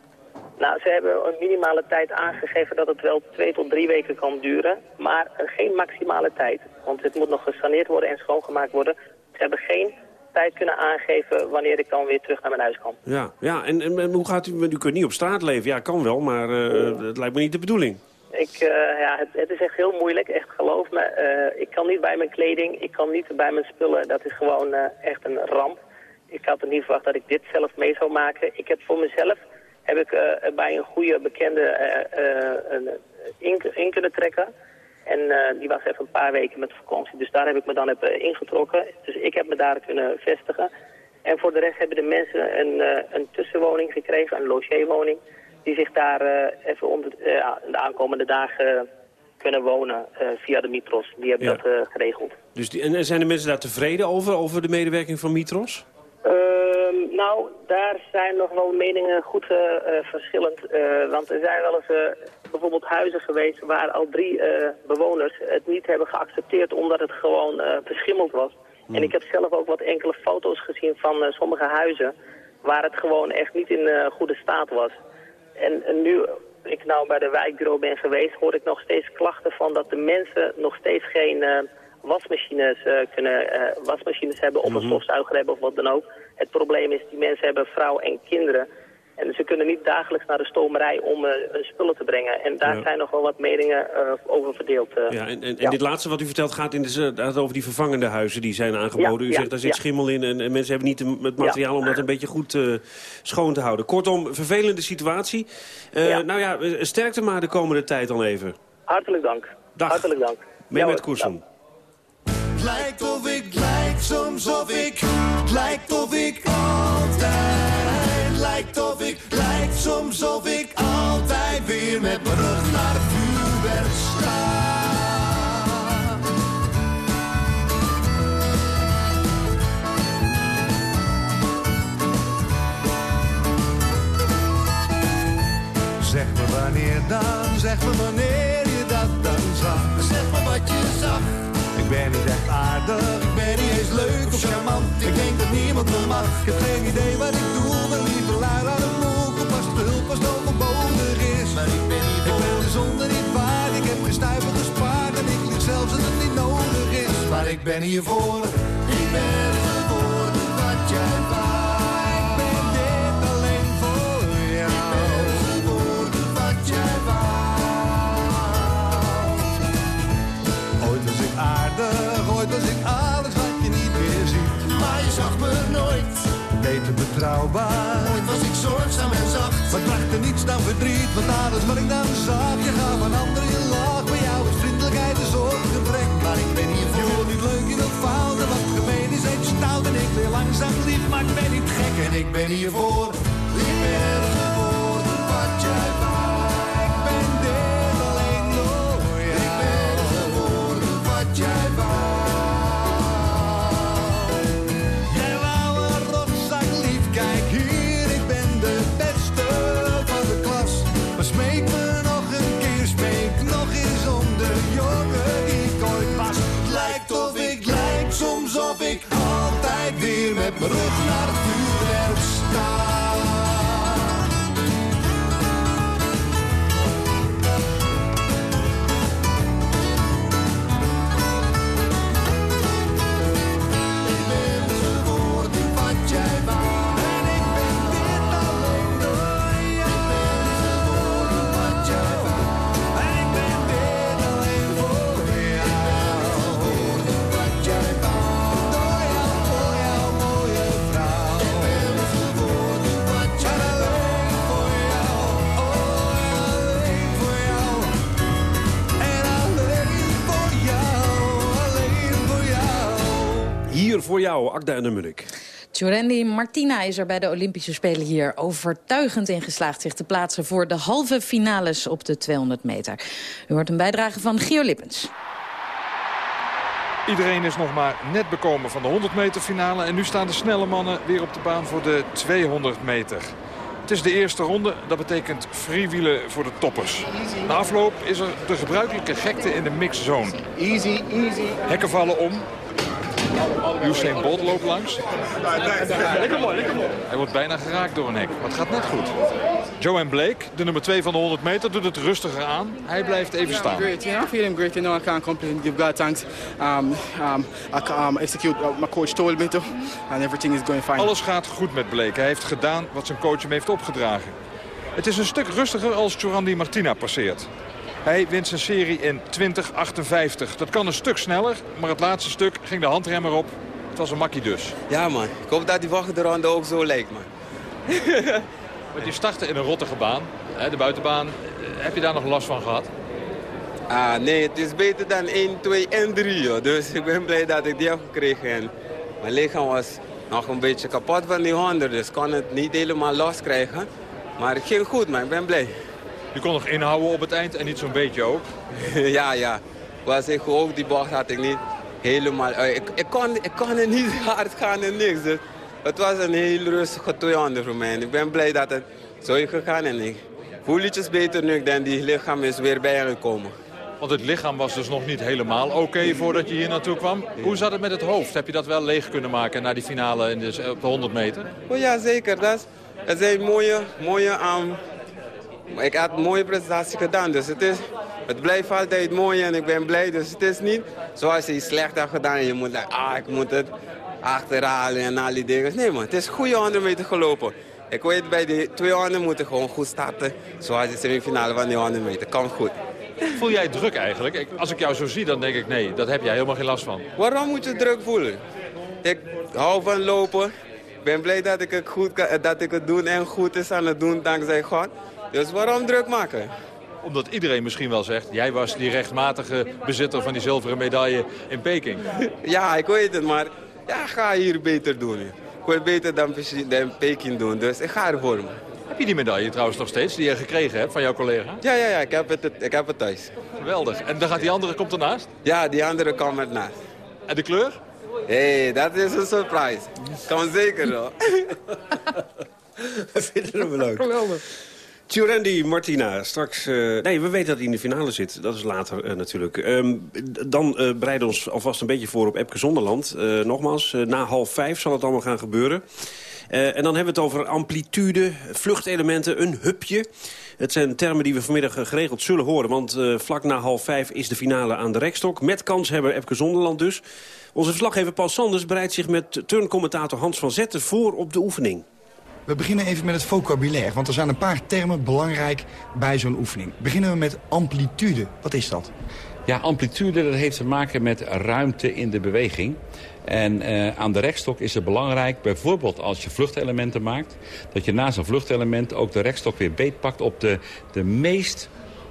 Nou, ze hebben een minimale tijd aangegeven dat het wel twee tot drie weken kan duren. Maar geen maximale tijd. Want het moet nog gesaneerd worden en schoongemaakt worden. Ze hebben geen tijd kunnen aangeven wanneer ik dan weer terug naar mijn huis kan. Ja, ja en, en, hoe gaat u, u kunt niet op straat leven. Ja, kan wel, maar uh, het lijkt me niet de bedoeling. Ik, uh, ja, het, het, is echt heel moeilijk, echt geloof me. Uh, ik kan niet bij mijn kleding, ik kan niet bij mijn spullen. Dat is gewoon echt een ramp. Ik had er niet verwacht dat ik dit zelf mee zou maken. Ik heb voor mezelf heb ik, bij een goede bekende in, in kunnen trekken. En uh, die was even een paar weken met vakantie. Dus daar heb ik me dan even ingetrokken. Dus ik heb me daar kunnen vestigen. En voor de rest hebben de mensen een, uh, een tussenwoning gekregen, een logeerwoning, die zich daar uh, even onder de aankomende dagen kunnen wonen via de Mitros. Die hebben dat geregeld. Dus die, en zijn de mensen daar tevreden over, over de medewerking van Mitros? Ehm, nou, daar zijn nog wel meningen goed verschillend. want er zijn wel eens bijvoorbeeld huizen geweest waar al drie bewoners het niet hebben geaccepteerd omdat het gewoon verschimmeld was. En ik heb zelf ook wat enkele foto's gezien van sommige huizen waar het gewoon echt niet in goede staat was. En, en, nu ik nou bij de wijkbureau ben geweest, hoor ik nog steeds klachten van dat de mensen nog steeds geen wasmachines, kunnen, wasmachines hebben of een mhm. stofzuiger hebben of wat dan ook. Het probleem is, die mensen hebben vrouw en kinderen. En ze kunnen niet dagelijks naar de stomerij om uh, spullen te brengen. En daar zijn nog wel wat meningen uh, over verdeeld. Uh. Ja, en, en, en dit laatste wat u vertelt gaat, in de, over die vervangende huizen die zijn aangeboden. u zegt, daar zit schimmel in en, en, mensen hebben niet het materiaal om dat een beetje goed schoon te houden. Kortom, vervelende situatie. Nou ja, sterkte maar de komende tijd dan even. Hartelijk dank. Dag. Hartelijk dank. Mehmet Koersen. Lijkt of ik, soms of ik, lijkt of ik altijd lijkt of ik, lijkt soms of ik altijd weer met mijn rug naar het vuurwerk sta. Zeg me wanneer dan, zeg me wanneer je dat dan zag. Zeg me wat je zag. Ik ben niet echt aardig, charmant. Ik denk dat niemand me mag, ik heb geen idee wat ik doe. Ben liever lui aan de moek, op als de hulp als het overbodig is. Maar ik ben niet. Ik ben de zonde niet waard, ik heb geen stuiver gespaard. En ik lieg zelfs dat het niet nodig is. Maar ik ben hiervoor, ik ben betrouwbaar. Ooit was ik zorgzaam en zacht. Maar trachtte niets dan verdriet, want alles wat ik dan zag. Je gaf aan anderen je lach. Bij jou is vriendelijkheid een soort gebrek. Maar ik ben hier voor. Niet leuk in het fout. En wat gemeen is, heeft stout. En ik leer langzaam lief, maar ik ben niet gek. En ik ben hiervoor. Ik ben geworden wat jij weer met mijn Hier voor jou, Akda en de Munnik. Tjurendi Martina is er bij de Olympische Spelen hier overtuigend in geslaagd zich te plaatsen voor de halve finales op de 200 meter. U hoort een bijdrage van Gio Lippens. Iedereen is nog maar net bekomen van de 100 meter finale. En nu staan de snelle mannen weer op de baan voor de 200 meter. Het is de eerste ronde. Dat betekent freewielen voor de toppers. Na afloop is er de gebruikelijke gekte in de mixzone. Easy, easy. Hekken vallen om. Usain Bolt loopt langs. Hij wordt bijna geraakt door een hek, maar het gaat net goed. Joanne Blake, de nummer 2 van de 100 meter, doet het rustiger aan. Hij blijft even staan. Great, you know, I'm feeling great. You know, I can't complain. Give God thanks. Um, um, I um, execute what my coach told me to, and everything is going fine. Alles gaat goed met Blake. Hij heeft gedaan wat zijn coach hem heeft opgedragen. Het is een stuk rustiger als Churandi Martina passeert. Hij wint zijn serie in 2058. Dat kan een stuk sneller, maar het laatste stuk ging de handrem erop. Het was een makkie dus. Ja man, ik hoop dat die volgende ronde ook zo lijkt man. <laughs> Want je startte in een rottige baan, hè, de buitenbaan. Eh, Heb je daar nog last van gehad? Ah nee, het is beter dan 1, 2 en 3 joh. Dus ik ben blij dat ik die heb gekregen. En mijn lichaam was nog een beetje kapot van die honden. Dus kon het niet helemaal loskrijgen. Maar het ging goed, maar ik ben blij. Je kon nog inhouden op het eind en niet zo'n beetje ook? <laughs> ja, ja. Was ik ook die bocht had ik niet helemaal... Ik, ik, kon, ik kon er niet <laughs> hard gaan en niks. Dus het was een heel rustige 200 voor mij. En ik ben blij dat het zo is gegaan. En ik voel iets beter nu dan die lichaam is weer bijgekomen. Want het lichaam was dus nog niet helemaal oké voordat je hier naartoe kwam. Hoe zat het met het hoofd? Heb je dat wel leeg kunnen maken na die finale in de, op de 100 meter? Oh ja, zeker. Dat, is, zijn mooie, mooie um, ik had een mooie presentatie gedaan. Dus het, is, het blijft altijd mooi en ik ben blij. Dus het is niet zoals je slecht hebt gedaan en je moet ah, ik moet het achterhalen en al die dingen. Nee man, het is goede 100 meter gelopen. Ik weet, bij die 200 moeten gewoon goed starten. Zoals de semifinale van die 100 meter. Kan goed. Voel jij druk eigenlijk? Ik, als ik jou zo zie, dan denk ik, nee, dat heb jij helemaal geen last van. Waarom moet je druk voelen? Ik hou van lopen. Ik ben blij dat ik het, goed kan, dat ik het doen en goed is aan het doen, dankzij God. Dus waarom druk maken? Omdat iedereen misschien wel zegt, jij was die rechtmatige bezitter van die zilveren medaille in Peking. <laughs> Ja, ik weet het, maar ja, ga hier beter doen. Ik wil beter dan, dan Peking doen, dus ik ga ervoor. Heb je die medaille trouwens nog steeds, die je gekregen hebt van jouw collega? Ja, ja, ja ik, heb het, ik heb het thuis. Geweldig. En dan gaat die andere komt ernaast? Ja, die andere komt ernaast. En de kleur? Hé, hey, dat is een surprise. Kan zeker <laughs> <laughs> wel. We vinden hem leuk. Geweldig. Tjurendi Martina, straks... Uh, nee, we weten dat hij in de finale zit. Dat is later uh, natuurlijk. Um, dan uh, bereiden we ons alvast een beetje voor op Epke Zonderland. nogmaals, na half vijf zal het allemaal gaan gebeuren. en dan hebben we het over amplitude, vluchtelementen, een hupje. Het zijn termen die we vanmiddag geregeld zullen horen. Want vlak na half vijf is de finale aan de rekstok. Met kans hebben Epke Zonderland dus. Onze verslaggever Paul Sanders bereidt zich met turncommentator Hans van Zetten voor op de oefening. We beginnen even met het vocabulaire, want er zijn een paar termen belangrijk bij zo'n oefening. Beginnen we met amplitude. Wat is dat? Ja, amplitude dat heeft te maken met ruimte in de beweging. En uh, aan de rekstok is het belangrijk, bijvoorbeeld als je vluchtelementen maakt... dat je naast een vluchtelement ook de rekstok weer beetpakt op de, de meest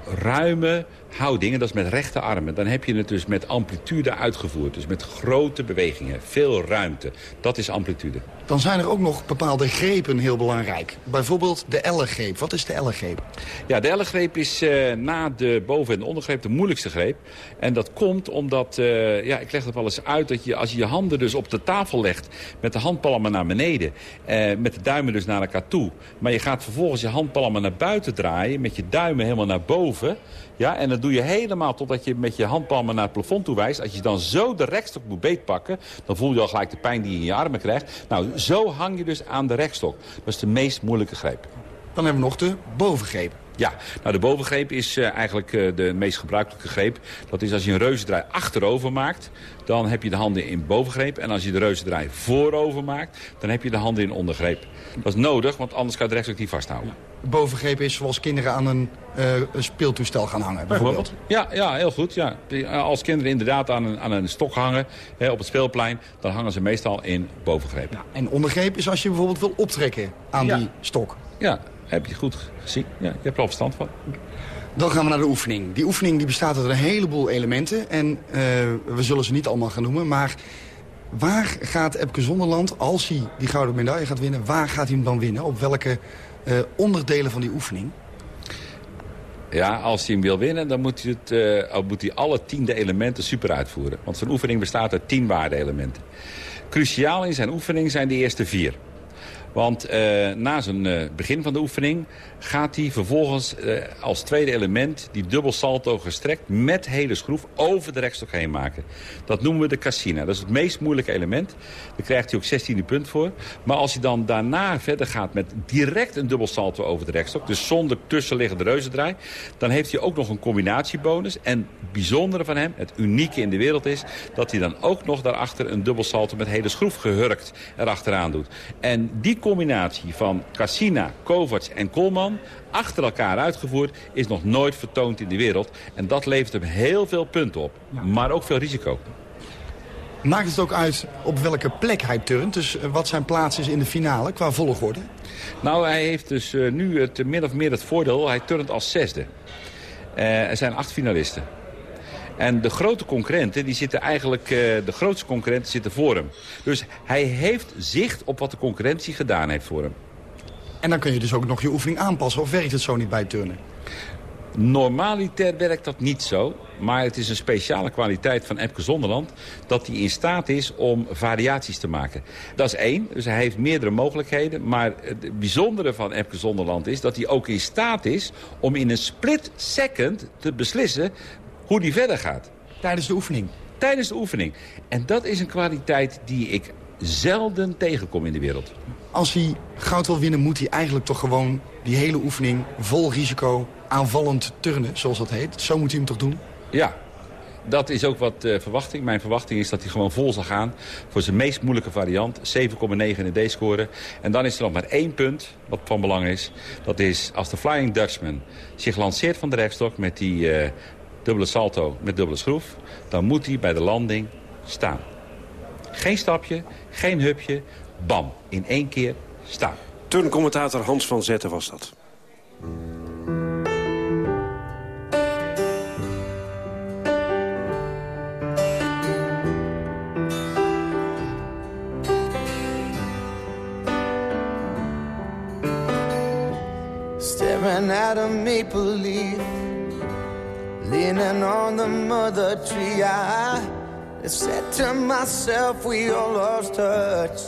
ruime houdingen, dat is met rechte armen. Dan heb je het dus met amplitude uitgevoerd. Dus met grote bewegingen, veel ruimte. Dat is amplitude. Dan zijn er ook nog bepaalde grepen heel belangrijk. Bijvoorbeeld de Elle-greep. Wat is de Elle-greep? Ja, de Elle-greep is uh, na de boven- en de ondergreep de moeilijkste greep. En dat komt omdat, uh, ja, ik leg het wel eens uit... dat je als je je handen dus op de tafel legt met de handpalmen naar beneden... Uh, met de duimen dus naar elkaar toe... maar je gaat vervolgens je handpalmen naar buiten draaien... met je duimen helemaal naar boven... Ja, en dat doe je helemaal totdat je met je handpalmen naar het plafond toe wijst. Als je dan zo de rekstok moet beetpakken, dan voel je al gelijk de pijn die je in je armen krijgt. Nou, zo hang je dus aan de rekstok. Dat is de meest moeilijke greep. Dan hebben we nog de bovengreep. Ja, nou de bovengreep is uh, eigenlijk uh, de meest gebruikelijke greep. Dat is als je een reuzendraai achterover maakt, dan heb je de handen in bovengreep. En als je de reuzendraai voorover maakt, dan heb je de handen in ondergreep. Dat is nodig, want anders kan je de rekstok niet vasthouden. Ja bovengreep is zoals kinderen aan een, uh, een speeltoestel gaan hangen, bijvoorbeeld. Ja, ja, heel goed. Ja. Als kinderen inderdaad aan een, aan een stok hangen hè, op het speelplein... dan hangen ze meestal in bovengreep. Ja, en ondergreep is als je bijvoorbeeld wil optrekken aan die stok. Ja, heb je goed gezien. Ja, je hebt er al verstand van. Dan gaan we naar de oefening. Die oefening die bestaat uit een heleboel elementen. En uh, we zullen ze niet allemaal gaan noemen, maar... Waar gaat Epke Zonderland, als hij die gouden medaille gaat winnen... waar gaat hij hem dan winnen? Op welke uh, onderdelen van die oefening? Ja, als hij hem wil winnen, dan moet hij, het, uh, moet hij alle tiende elementen super uitvoeren. Want zijn oefening bestaat uit tien waarde-elementen. Cruciaal in zijn oefening zijn de eerste vier. Want uh, na zijn uh, begin van de oefening gaat hij vervolgens uh, als tweede element die dubbel salto gestrekt met hele schroef over de rekstok heen maken. Dat noemen we de cassina. Dat is het meest moeilijke element. Daar krijgt hij ook 16e punt voor. Maar als hij dan daarna verder gaat met direct een dubbel salto over de rekstok, dus zonder tussenliggende reuzendraai, dan heeft hij ook nog een combinatiebonus. En het bijzondere van hem, het unieke in de wereld is, dat hij dan ook nog daarachter een dubbel salto met hele schroef gehurkt erachteraan doet. En die combinatie van Cassina, Kovacs en Kolman achter elkaar uitgevoerd is nog nooit vertoond in de wereld. En dat levert hem heel veel punten op, maar ook veel risico. Maakt het ook uit op welke plek hij turnt? Dus wat zijn plaats is in de finale qua volgorde? Nou, hij heeft dus uh, nu het min of meer het voordeel. Hij turnt als zesde. Uh, er zijn acht finalisten. En de grote concurrenten, die zitten eigenlijk, uh, de grootste concurrenten zitten voor hem. Dus hij heeft zicht op wat de concurrentie gedaan heeft voor hem. En dan kun je dus ook nog je oefening aanpassen, of werkt het zo niet bij turnen? Normaliter werkt dat niet zo. Maar het is een speciale kwaliteit van Epke Zonderland... dat hij in staat is om variaties te maken. Dat is één, dus hij heeft meerdere mogelijkheden. Maar het bijzondere van Epke Zonderland is dat hij ook in staat is... om in een split second te beslissen hoe hij verder gaat. Tijdens de oefening? Tijdens de oefening. En dat is een kwaliteit die ik zelden tegenkom in de wereld. Als hij goud wil winnen, moet hij eigenlijk toch gewoon die hele oefening vol risico aanvallend turnen, zoals dat heet. Zo moet hij hem toch doen? Ja, dat is ook wat uh, verwachting. Mijn verwachting is dat hij gewoon vol zal gaan voor zijn meest moeilijke variant. 7,9 in de D-score. En dan is er nog maar één punt wat van belang is. Dat is als de Flying Dutchman zich lanceert van de rechtstok met die uh, dubbele salto met dubbele schroef. Dan moet hij bij de landing staan. Geen stapje, geen hupje. Bam, in één keer staan. Turncommentator Hans van Zetten was dat. Staring at a maple leaf Leaning on the mother tree I said to myself we all lost touch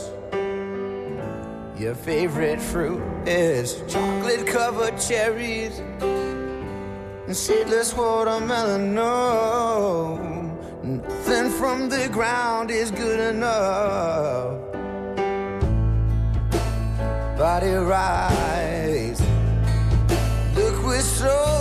Your favorite fruit is chocolate covered cherries and seedless watermelon. No, nothing from the ground is good enough. Body rise, look with soul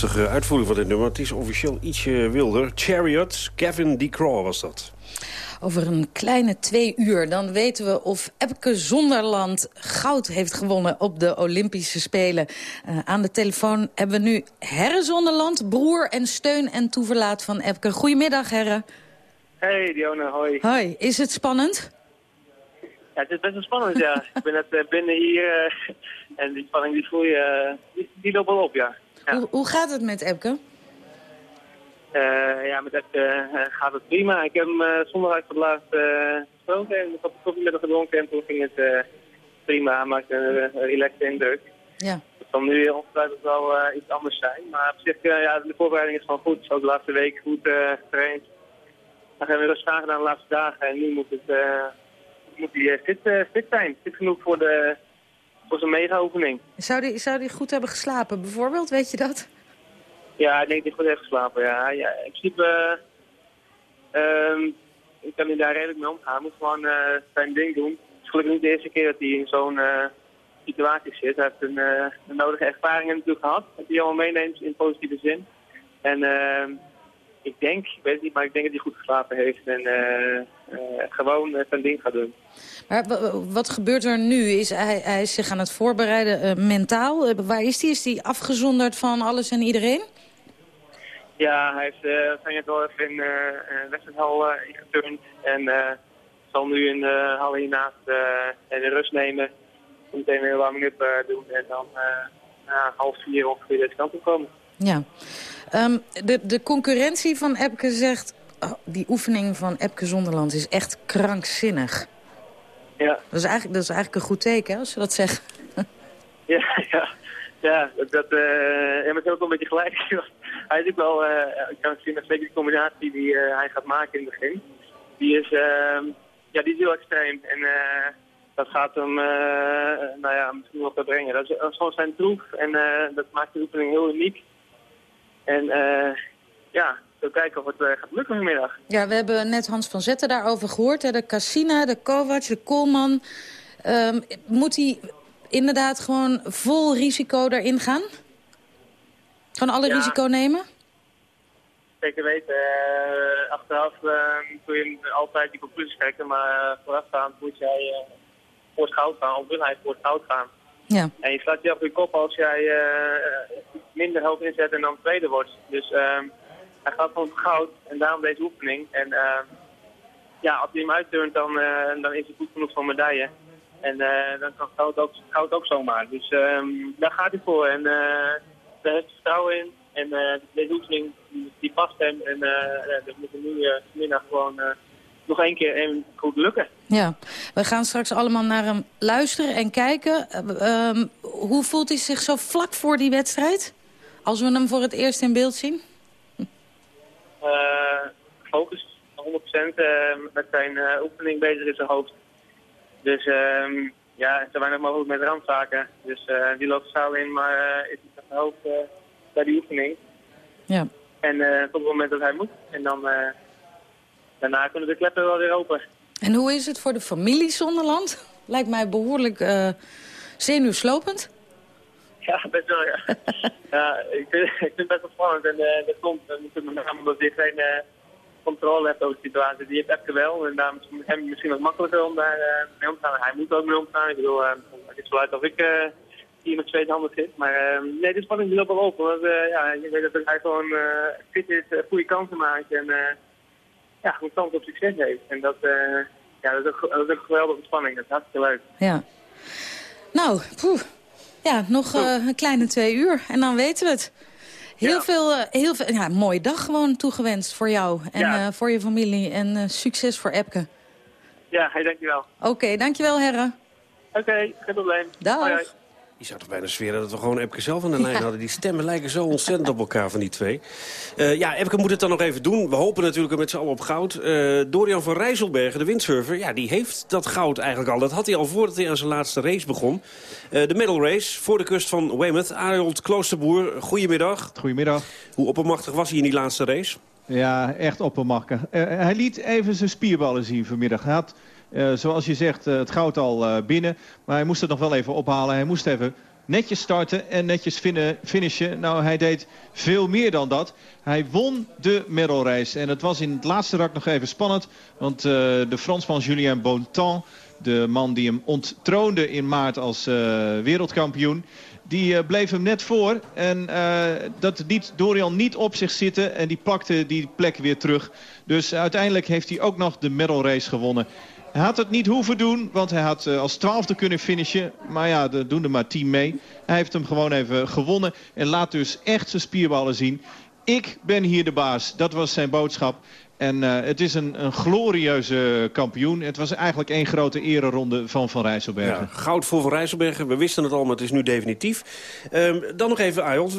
rustige uitvoering van dit nummer. Het is officieel ietsje wilder. Chariot, Kevin DeCraw was dat. Over een kleine twee uur dan weten we of Epke Zonderland goud heeft gewonnen op de Olympische Spelen. Eh, aan de telefoon hebben we nu Herre Zonderland, broer en steun en toeverlaat van Epke. Goedemiddag, Herre. Hey Dionne, hoi. Hoi, is het spannend? Ja, het is best wel spannend, ja. <laughs> ik ben net eh, binnen hier eh, en die spanning die voel je, die, die loopt wel op, ja. Ja. Hoe, hoe gaat het met Epke? Eh, ja, met Ed gaat het prima. Ik heb hem uh, zondag uit het laatst eh, gesproken en ik had koffie met hem gedronken en toen ging het eh, prima. Hij maakte een, relaxed indruk. Ja. Het zal nu ongetwijfeld wel eh, iets anders zijn. Maar op zich, eh, ja, de voorbereiding is gewoon goed. Ook de laatste week goed eh, getraind. Dan hebben we rustig aangedaan de laatste dagen en nu moet het, eh, moet hij eh, fit, eh, fit zijn. Fit genoeg voor, de, voor zijn mega-oefening. Zou die, zou die goed hebben geslapen bijvoorbeeld, weet je dat? Ja, ik denk dat hij goed heeft geslapen. Ja, ja in principe ehm ik kan hij daar redelijk mee omgaan. Hij moet gewoon eh, zijn ding doen. Het is gelukkig niet de eerste keer dat hij in zo'n eh, situatie zit. Hij heeft een, eh, een nodige ervaringen natuurlijk gehad. Dat hij allemaal meeneemt in positieve zin. En ehm ik denk, ik weet het niet, maar ik denk dat hij goed geslapen heeft. En eh, eh, gewoon eh, zijn ding gaat doen. Maar wa- wa- wat gebeurt er nu? Is hij, hij is zich aan het voorbereiden mentaal. Waar is hij? Is hij afgezonderd van alles en iedereen? Ja, hij heeft uh, even in eh, ingeturnd. En zal nu in de hal hiernaast eh de rust nemen. Meteen een warming-up doen. En dan na half vier ongeveer deze kant op komen. Ja. Ehm, de, de concurrentie van Epke zegt... oh, die oefening van Epke Zonderland is echt krankzinnig. Ja. Dat is eigenlijk, dat is eigenlijk een goed teken, als je dat zegt. <laughs> Ja, ja. Ja, dat, ja, maar het is ook wel een beetje gelijk. <laughs> hij is ook wel, eh, ik kan zien dat zeker die combinatie die eh, hij gaat maken in het begin, die is, ehm, ja, die is heel extreem. En eh, dat gaat hem, nou ja, misschien wel brengen. Dat is, dat is gewoon zijn troef en dat maakt de oefening heel uniek. En eh, ja, we kijken of het eh, gaat lukken vanmiddag. Ja, we hebben net Hans van Zetten daarover gehoord. Hè? De Cassina, de Kovac, de Koolman. Ehm, moet hij inderdaad gewoon vol risico erin gaan? Gewoon alle Ja. risico nemen? Zeker weten. eh, achteraf eh, kun je altijd die conclusies trekken, maar uh, voorafgaand moet jij voor het goud gaan, of wil hij voor het goud gaan. Ja. En je slaat je op je kop als jij eh, minder hoog inzet en dan tweede wordt. Dus ehm, hij gaat voor het goud en daarom deze oefening. En ehm, ja, als hij hem uitturnt, dan, eh, dan is hij goed genoeg voor medaille. En eh, dan kan goud ook, goud ook zomaar. Dus ehm, daar gaat hij voor. En daar heeft hij vertrouwen in. En deze oefening die, past hem. En dat moet hem nu vanmiddag gewoon nog één keer even goed lukken. Ja, we gaan straks allemaal naar hem luisteren en kijken. Eh, ehm, hoe voelt hij zich zo vlak voor die wedstrijd? Als we hem voor het eerst in beeld zien? eh gefocust, 100% eh, met zijn eh, oefening bezig in zijn hoofd. Dus ehm, ja, zo weinig mogelijk met randzaken. Dus die loopt de zaal in, maar is in zijn hoofd bij die oefening. Ja. En tot het moment dat hij moet. En dan daarna kunnen de kleppen wel weer open. En hoe is het voor de familie Zonderland? <laughs> Lijkt mij behoorlijk eh, zenuwslopend. Ja, best wel, ja. <laughs> ja ik, vind, ik vind het best wel spannend. En eh, dat komt uh, natuurlijk met name omdat hij geen eh, controle heeft over de situatie. Die heeft Epke wel. En daarom is het hem misschien wat makkelijker om daar mee om te gaan. Hij moet ook mee om te gaan. Ik bedoel, uh, het is zo uit of ik hier met twee handen zit. Maar nee, de spanning loopt wel open. Want ja, je weet dat hij gewoon fit is, goede kansen maakt. En ja, gewoon kans op succes heeft. En dat, eh, ja, dat, is ook, dat is ook een geweldige spanning. Dat is hartstikke leuk. Ja. Nou, poeh. Ja, nog eh, een kleine twee uur en dan weten we het. Heel veel, eh, heel veel, ja, mooie dag gewoon toegewenst voor jou en Ja. voor je familie. En succes voor Epke. Ja, hey, dankjewel. Oké, dankjewel Herre. Oké, geen probleem. Dag. Je zou toch bijna zweren dat we gewoon Epke zelf aan de lijn hadden. Die stemmen lijken zo ontzettend op elkaar van die twee. Eh, ja, Epke moet het dan nog even doen. We hopen natuurlijk met z'n allen op goud. Eh, Dorian van Rijsselbergen, de windsurfer, ja, die heeft dat goud eigenlijk al. Dat had hij al voordat hij aan zijn laatste race begon. Eh, de medal race voor de kust van Weymouth. Arnold Kloosterboer, goedemiddag. Goedemiddag. Hoe oppermachtig was hij in die laatste race? Ja, echt oppermakkig. Uh, hij liet even zijn spierballen zien vanmiddag. Hij had, zoals je zegt, uh, het goud al uh, binnen. Maar hij moest het nog wel even ophalen. Hij moest even netjes starten en netjes finishen. Nou, hij deed veel meer dan dat. Hij won de medalrace. En het was in het laatste rak nog even spannend. Want de Fransman Julien Bontemps, de man die hem onttroonde in maart als wereldkampioen... Die bleef hem net voor. En dat liet Dorian niet op zich zitten. En die pakte die plek weer terug. Dus uiteindelijk heeft hij ook nog de medal race gewonnen. Hij had het niet hoeven doen, want hij had uh, als twaalfde kunnen finishen. Maar ja, er doen er maar tien mee. Hij heeft hem gewoon even gewonnen. En laat dus echt zijn spierballen zien. Ik ben hier de baas. Dat was zijn boodschap. En uh, het is een, een, glorieuze kampioen. Het was eigenlijk één grote ereronde van Van Rijsselbergen. Ja, goud voor Van Rijsselbergen. We wisten het al, maar het is nu definitief. Uh, dan nog even, Ayot,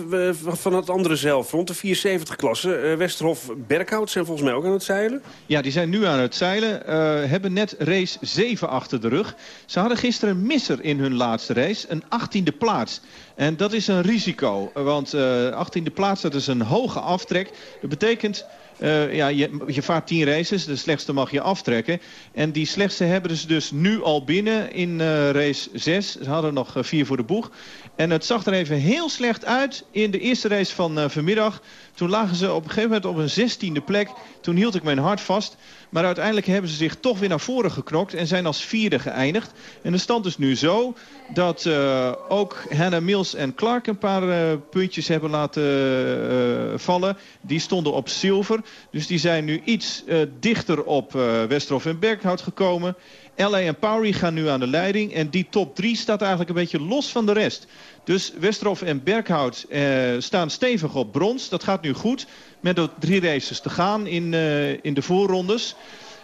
van het andere zeilfront. De 470-klasse. Uh, Westerhof Berkhout zijn volgens mij ook aan het zeilen. Ja, die zijn nu aan het zeilen. Eh, hebben net race 7 achter de rug. Ze hadden gisteren een misser in hun laatste race. Een 18e plaats. En dat is een risico. Want 18e plaats, dat is een hoge aftrek. Dat betekent uh, ja, je, je, vaart 10 races, de slechtste mag je aftrekken. En die slechtste hebben ze dus nu al binnen in uh, race 6. Ze hadden nog uh, vier voor de boeg. En het zag er even heel slecht uit in de eerste race van vanmiddag. Toen lagen ze op een gegeven moment op een zestiende plek. Toen hield ik mijn hart vast. Maar uiteindelijk hebben ze zich toch weer naar voren geknokt en zijn als vierde geëindigd. En de stand is nu zo dat uh, ook Hannah Mills en Clark een paar uh, puntjes hebben laten vallen. Die stonden op zilver. Dus die zijn nu iets dichter op Westerhof en Berghout gekomen. LA en Powery gaan nu aan de leiding. En die top 3 staat eigenlijk een beetje los van de rest. Dus Westerhof en Berghout eh, staan stevig op brons. Dat gaat nu goed. Met de drie races te gaan in, uh, in de voorrondes.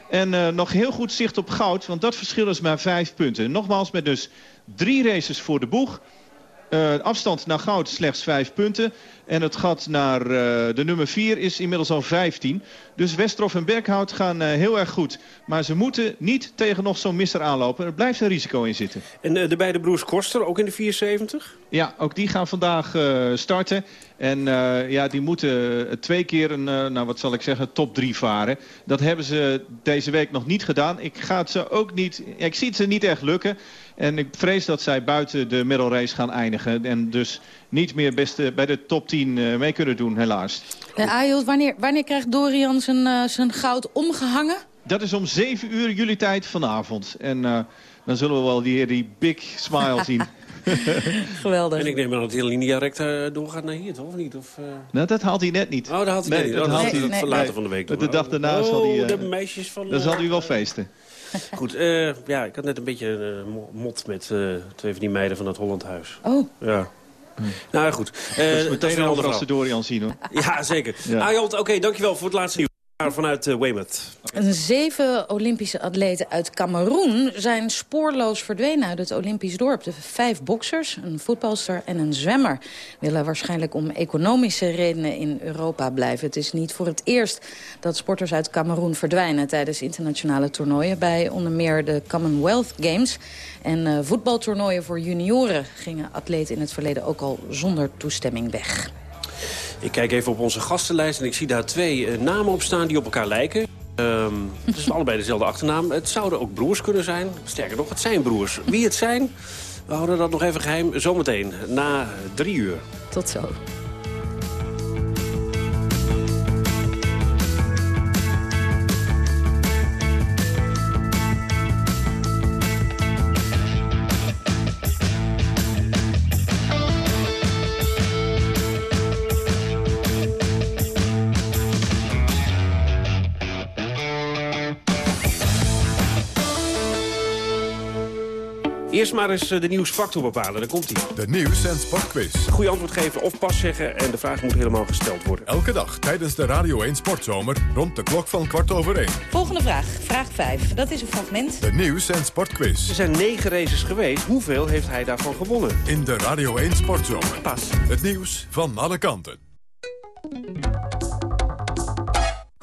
En uh, nog heel goed zicht op goud. Want dat verschil is maar vijf punten. Nogmaals met dus drie races voor de boeg. Uh, afstand naar goud slechts 5 punten. En het gat naar uh, de nummer 4 is inmiddels al 15. Dus Westerhof en Berghout gaan uh, heel erg goed. Maar ze moeten niet tegen nog zo'n misser aanlopen. Er blijft een risico in zitten. En de beide broers Koster, ook in de 74? Ja, ook die gaan vandaag starten. En ja, die moeten twee keer een, nou wat zal ik zeggen, top 3 varen. Dat hebben ze deze week nog niet gedaan. Ik ga het ze ook niet, ik zie het ze niet echt lukken. En ik vrees dat zij buiten de middelrace gaan eindigen. En dus niet meer beste bij de top 10 uh, mee kunnen doen, helaas. Uh, Ayot, wanneer, wanneer krijgt Dorian zijn, uh, zijn goud omgehangen? Dat is om 7 uur jullie tijd vanavond. En dan zullen we wel die, die big smile <laughs> zien. Geweldig. En ik neem aan dat de linea recta doorgaat naar hier, toch? Of niet? Of, uh... Nou, dat haalt hij net niet. Oh, dat haalt hij nee, net niet. Dat oh, haalt hij nee, nee, later van de week. De dag daarna oh, zal hij... Uh, de meisjes van... Dan zal hij wel feesten. <laughs> Goed, uh, ja, ik had net een beetje uh, mot met uh, twee van die meiden van het Holland Huis. Oh. Ja. Hm. Nou goed. Uh, dus meteen over als de Dorian zien hoor. Ja, zeker. Ja. Oké, okay, dankjewel voor het laatste nieuws. Vanuit uh, Weymouth. Zeven Olympische atleten uit Cameroen zijn spoorloos verdwenen uit het Olympisch dorp. De vijf boksers, een voetbalster en een zwemmer... willen waarschijnlijk om economische redenen in Europa blijven. Het is niet voor het eerst dat sporters uit Cameroen verdwijnen... tijdens internationale toernooien bij onder meer de Commonwealth Games. En uh, voetbaltoernooien voor junioren gingen atleten in het verleden ook al zonder toestemming weg. Ik kijk even op onze gastenlijst en ik zie daar twee uh, namen op staan die op elkaar lijken. Um, het is allebei dezelfde achternaam. Het zouden ook broers kunnen zijn. Sterker nog, het zijn broers. Wie het zijn, we houden dat nog even geheim. Zometeen, na drie uur. Tot zo. Eerst maar eens de nieuwsfactor bepalen, daar komt hij. De nieuws- en sportquiz. Goeie antwoord geven of pas zeggen en de vraag moet helemaal gesteld worden. Elke dag tijdens de Radio 1 Sportzomer rond de klok van kwart over één. Volgende vraag, vraag 5. Dat is een fragment. De nieuws- en sportquiz. Er zijn negen races geweest. Hoeveel heeft hij daarvan gewonnen? In de Radio 1 Sportzomer. Pas. Het nieuws van alle kanten.